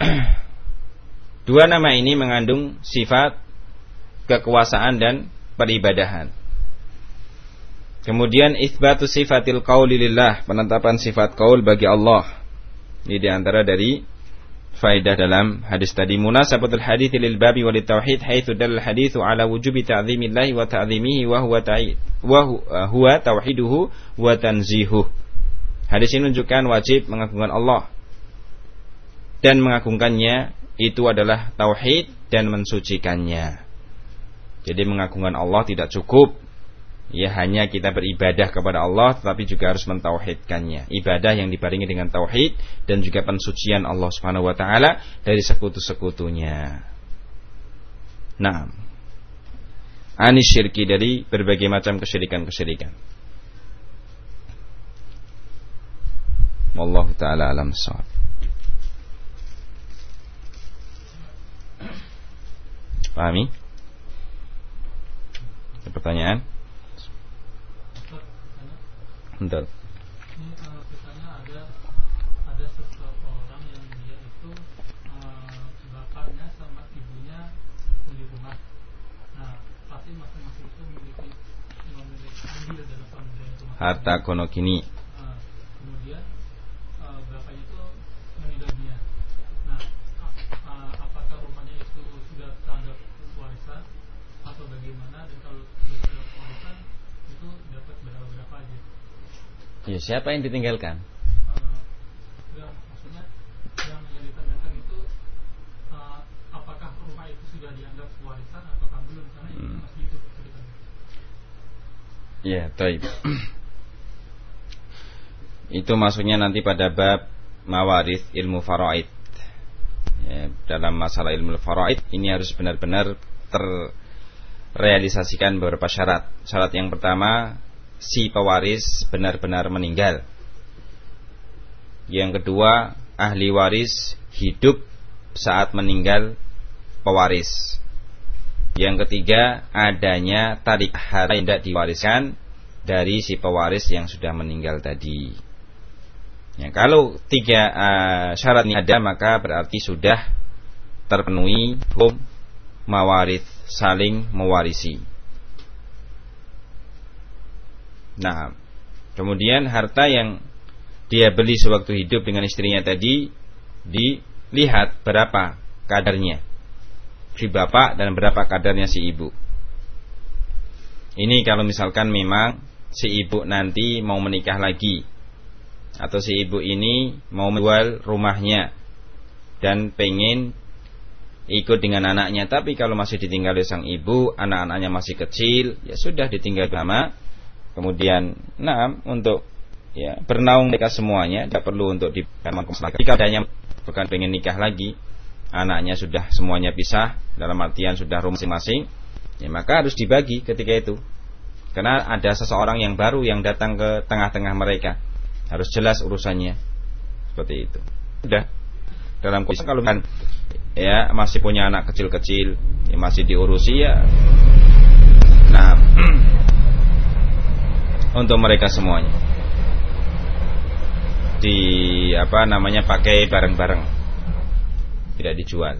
Dua nama ini mengandung sifat kekuasaan dan peribadahan. Kemudian isbatu sifatil qauli lillah, penetapan sifat qaul bagi Allah. Ini di antara dari faidah dalam hadis tadi munasabatul hadits lil babi wal tauhid haitsu dal hadits ala wujubi ta'zimillahi wa ta'zimihi wa huwa wa huwa tauhiduhu wa tanzihuh. Hadis ini menunjukkan wajib mengagungkan Allah dan mengagungkannya itu adalah tauhid dan mensucikannya. Jadi mengagungkan Allah tidak cukup ya hanya kita beribadah kepada Allah tetapi juga harus mentauhidkannya. Ibadah yang dibarengi dengan tauhid dan juga pensucian Allah Subhanahu wa taala dari sekutu-sekutunya. Nah, anis syirki dari berbagai macam kesyirikan-kesyirikan. Wallahu taala alam sawab. Pahami? Pertanyaan? Bentar. Ini uh, misalnya ada ada seseorang yang dia itu uh, bapaknya sama ibunya di rumah. Nah, pasti masing-masing itu memiliki memiliki andil dalam pemberian rumah. Harta kono kini. Uh, kemudian uh, bapaknya itu meninggal dunia. Nah, uh, apakah rumahnya itu sudah tanda warisan atau bagaimana? Dan kalau sudah tanda warisan itu dapat berapa berapa aja? Ya, siapa yang ditinggalkan? uh, yang maksudnya yang yang ditanyakan itu uh, apakah rumah itu sudah dianggap warisan atau belum karena itu Hmm. masih hidup ceritanya. Ya, taib. Itu masuknya nanti pada bab mawaris ilmu faraid. Ya, dalam masalah ilmu faraid ini harus benar-benar terrealisasikan beberapa syarat. Syarat yang pertama, si pewaris benar-benar meninggal. Yang kedua, ahli waris hidup saat meninggal pewaris. Yang ketiga, adanya tarik harta yang tidak diwariskan dari si pewaris yang sudah meninggal tadi. Ya, kalau tiga uh, syarat ini ada, maka berarti sudah terpenuhi hukum mawaris saling mewarisi. Nah, kemudian harta yang dia beli sewaktu hidup dengan istrinya tadi dilihat berapa kadarnya si bapak dan berapa kadarnya si ibu. Ini kalau misalkan memang si ibu nanti mau menikah lagi atau si ibu ini mau menjual rumahnya dan pengen ikut dengan anaknya tapi kalau masih ditinggal oleh sang ibu anak-anaknya masih kecil ya sudah ditinggal sama kemudian nah untuk ya bernaung mereka semuanya tidak perlu untuk di jika adanya bukan pengen nikah lagi anaknya sudah semuanya pisah dalam artian sudah rumah masing-masing ya maka harus dibagi ketika itu. Karena ada seseorang yang baru yang datang ke tengah-tengah mereka. Harus jelas urusannya. Seperti itu. Sudah. Dalam kondisi kalau kan ya masih punya anak kecil-kecil ya masih diurusi ya nah untuk mereka semuanya. Di apa namanya pakai bareng-bareng tidak dijual.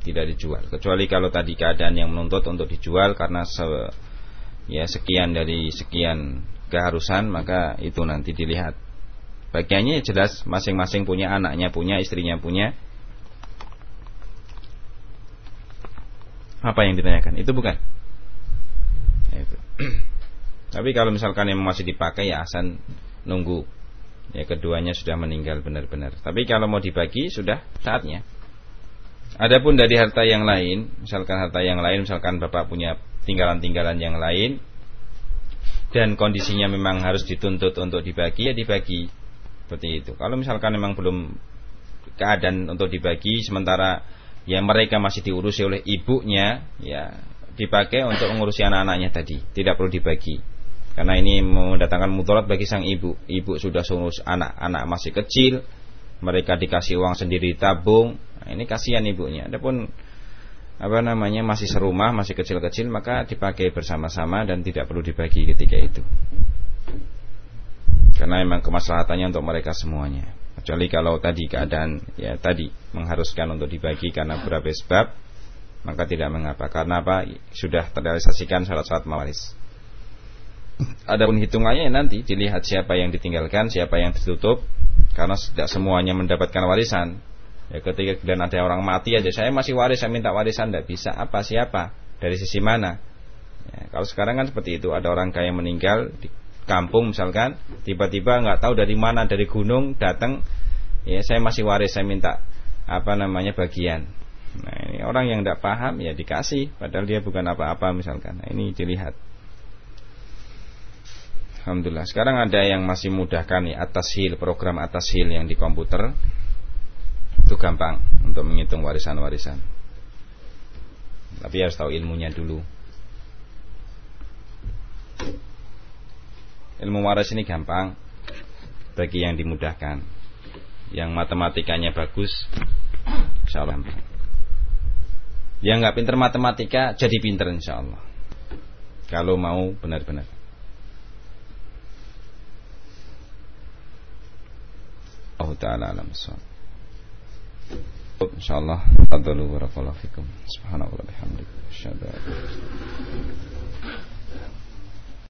Tidak dijual. Kecuali kalau tadi keadaan yang menuntut untuk dijual karena se, ya sekian dari sekian keharusan maka itu nanti dilihat. Bagiannya jelas masing-masing punya anaknya punya istrinya punya. Apa yang ditanyakan? Itu bukan? Itu. tapi kalau misalkan yang masih dipakai ya asan nunggu ya keduanya sudah meninggal benar-benar tapi kalau mau dibagi sudah saatnya Adapun dari harta yang lain, misalkan harta yang lain, misalkan Bapak punya tinggalan-tinggalan yang lain dan kondisinya memang harus dituntut untuk dibagi, ya dibagi. Seperti itu. Kalau misalkan memang belum keadaan untuk dibagi sementara ya mereka masih diurusi oleh ibunya, ya dipakai untuk mengurusi anak-anaknya tadi, tidak perlu dibagi. Karena ini mendatangkan mudarat bagi sang ibu. Ibu sudah urus anak-anak masih kecil, mereka dikasih uang sendiri tabung, Nah, ini kasihan ibunya. Adapun apa namanya masih serumah, masih kecil-kecil maka dipakai bersama-sama dan tidak perlu dibagi ketika itu. Karena memang kemaslahatannya untuk mereka semuanya. Kecuali kalau tadi keadaan ya tadi mengharuskan untuk dibagi karena beberapa sebab, maka tidak mengapa. Karena apa? Sudah terrealisasikan syarat-syarat mawaris. Adapun hitungannya nanti dilihat siapa yang ditinggalkan, siapa yang ditutup, karena tidak semuanya mendapatkan warisan. Ya, ketika kemudian ada orang mati aja, saya masih waris, saya minta warisan, tidak bisa. Apa siapa? Dari sisi mana? Ya, kalau sekarang kan seperti itu, ada orang kaya meninggal di kampung misalkan, tiba-tiba nggak tahu dari mana, dari gunung datang, ya saya masih waris, saya minta apa namanya bagian. Nah ini orang yang tidak paham ya dikasih, padahal dia bukan apa-apa misalkan. Nah, ini dilihat. Alhamdulillah. Sekarang ada yang masih mudahkan nih atas hil program atas hil yang di komputer itu gampang untuk menghitung warisan-warisan. Tapi harus tahu ilmunya dulu. Ilmu waris ini gampang bagi yang dimudahkan. Yang matematikanya bagus, insya Allah Yang nggak pinter matematika jadi pinter insya Allah. Kalau mau benar-benar. Allah Ta'ala alam insyaallah tafadhalu barakallahu fikum. Subhanallah bihamdihi. Asyhadu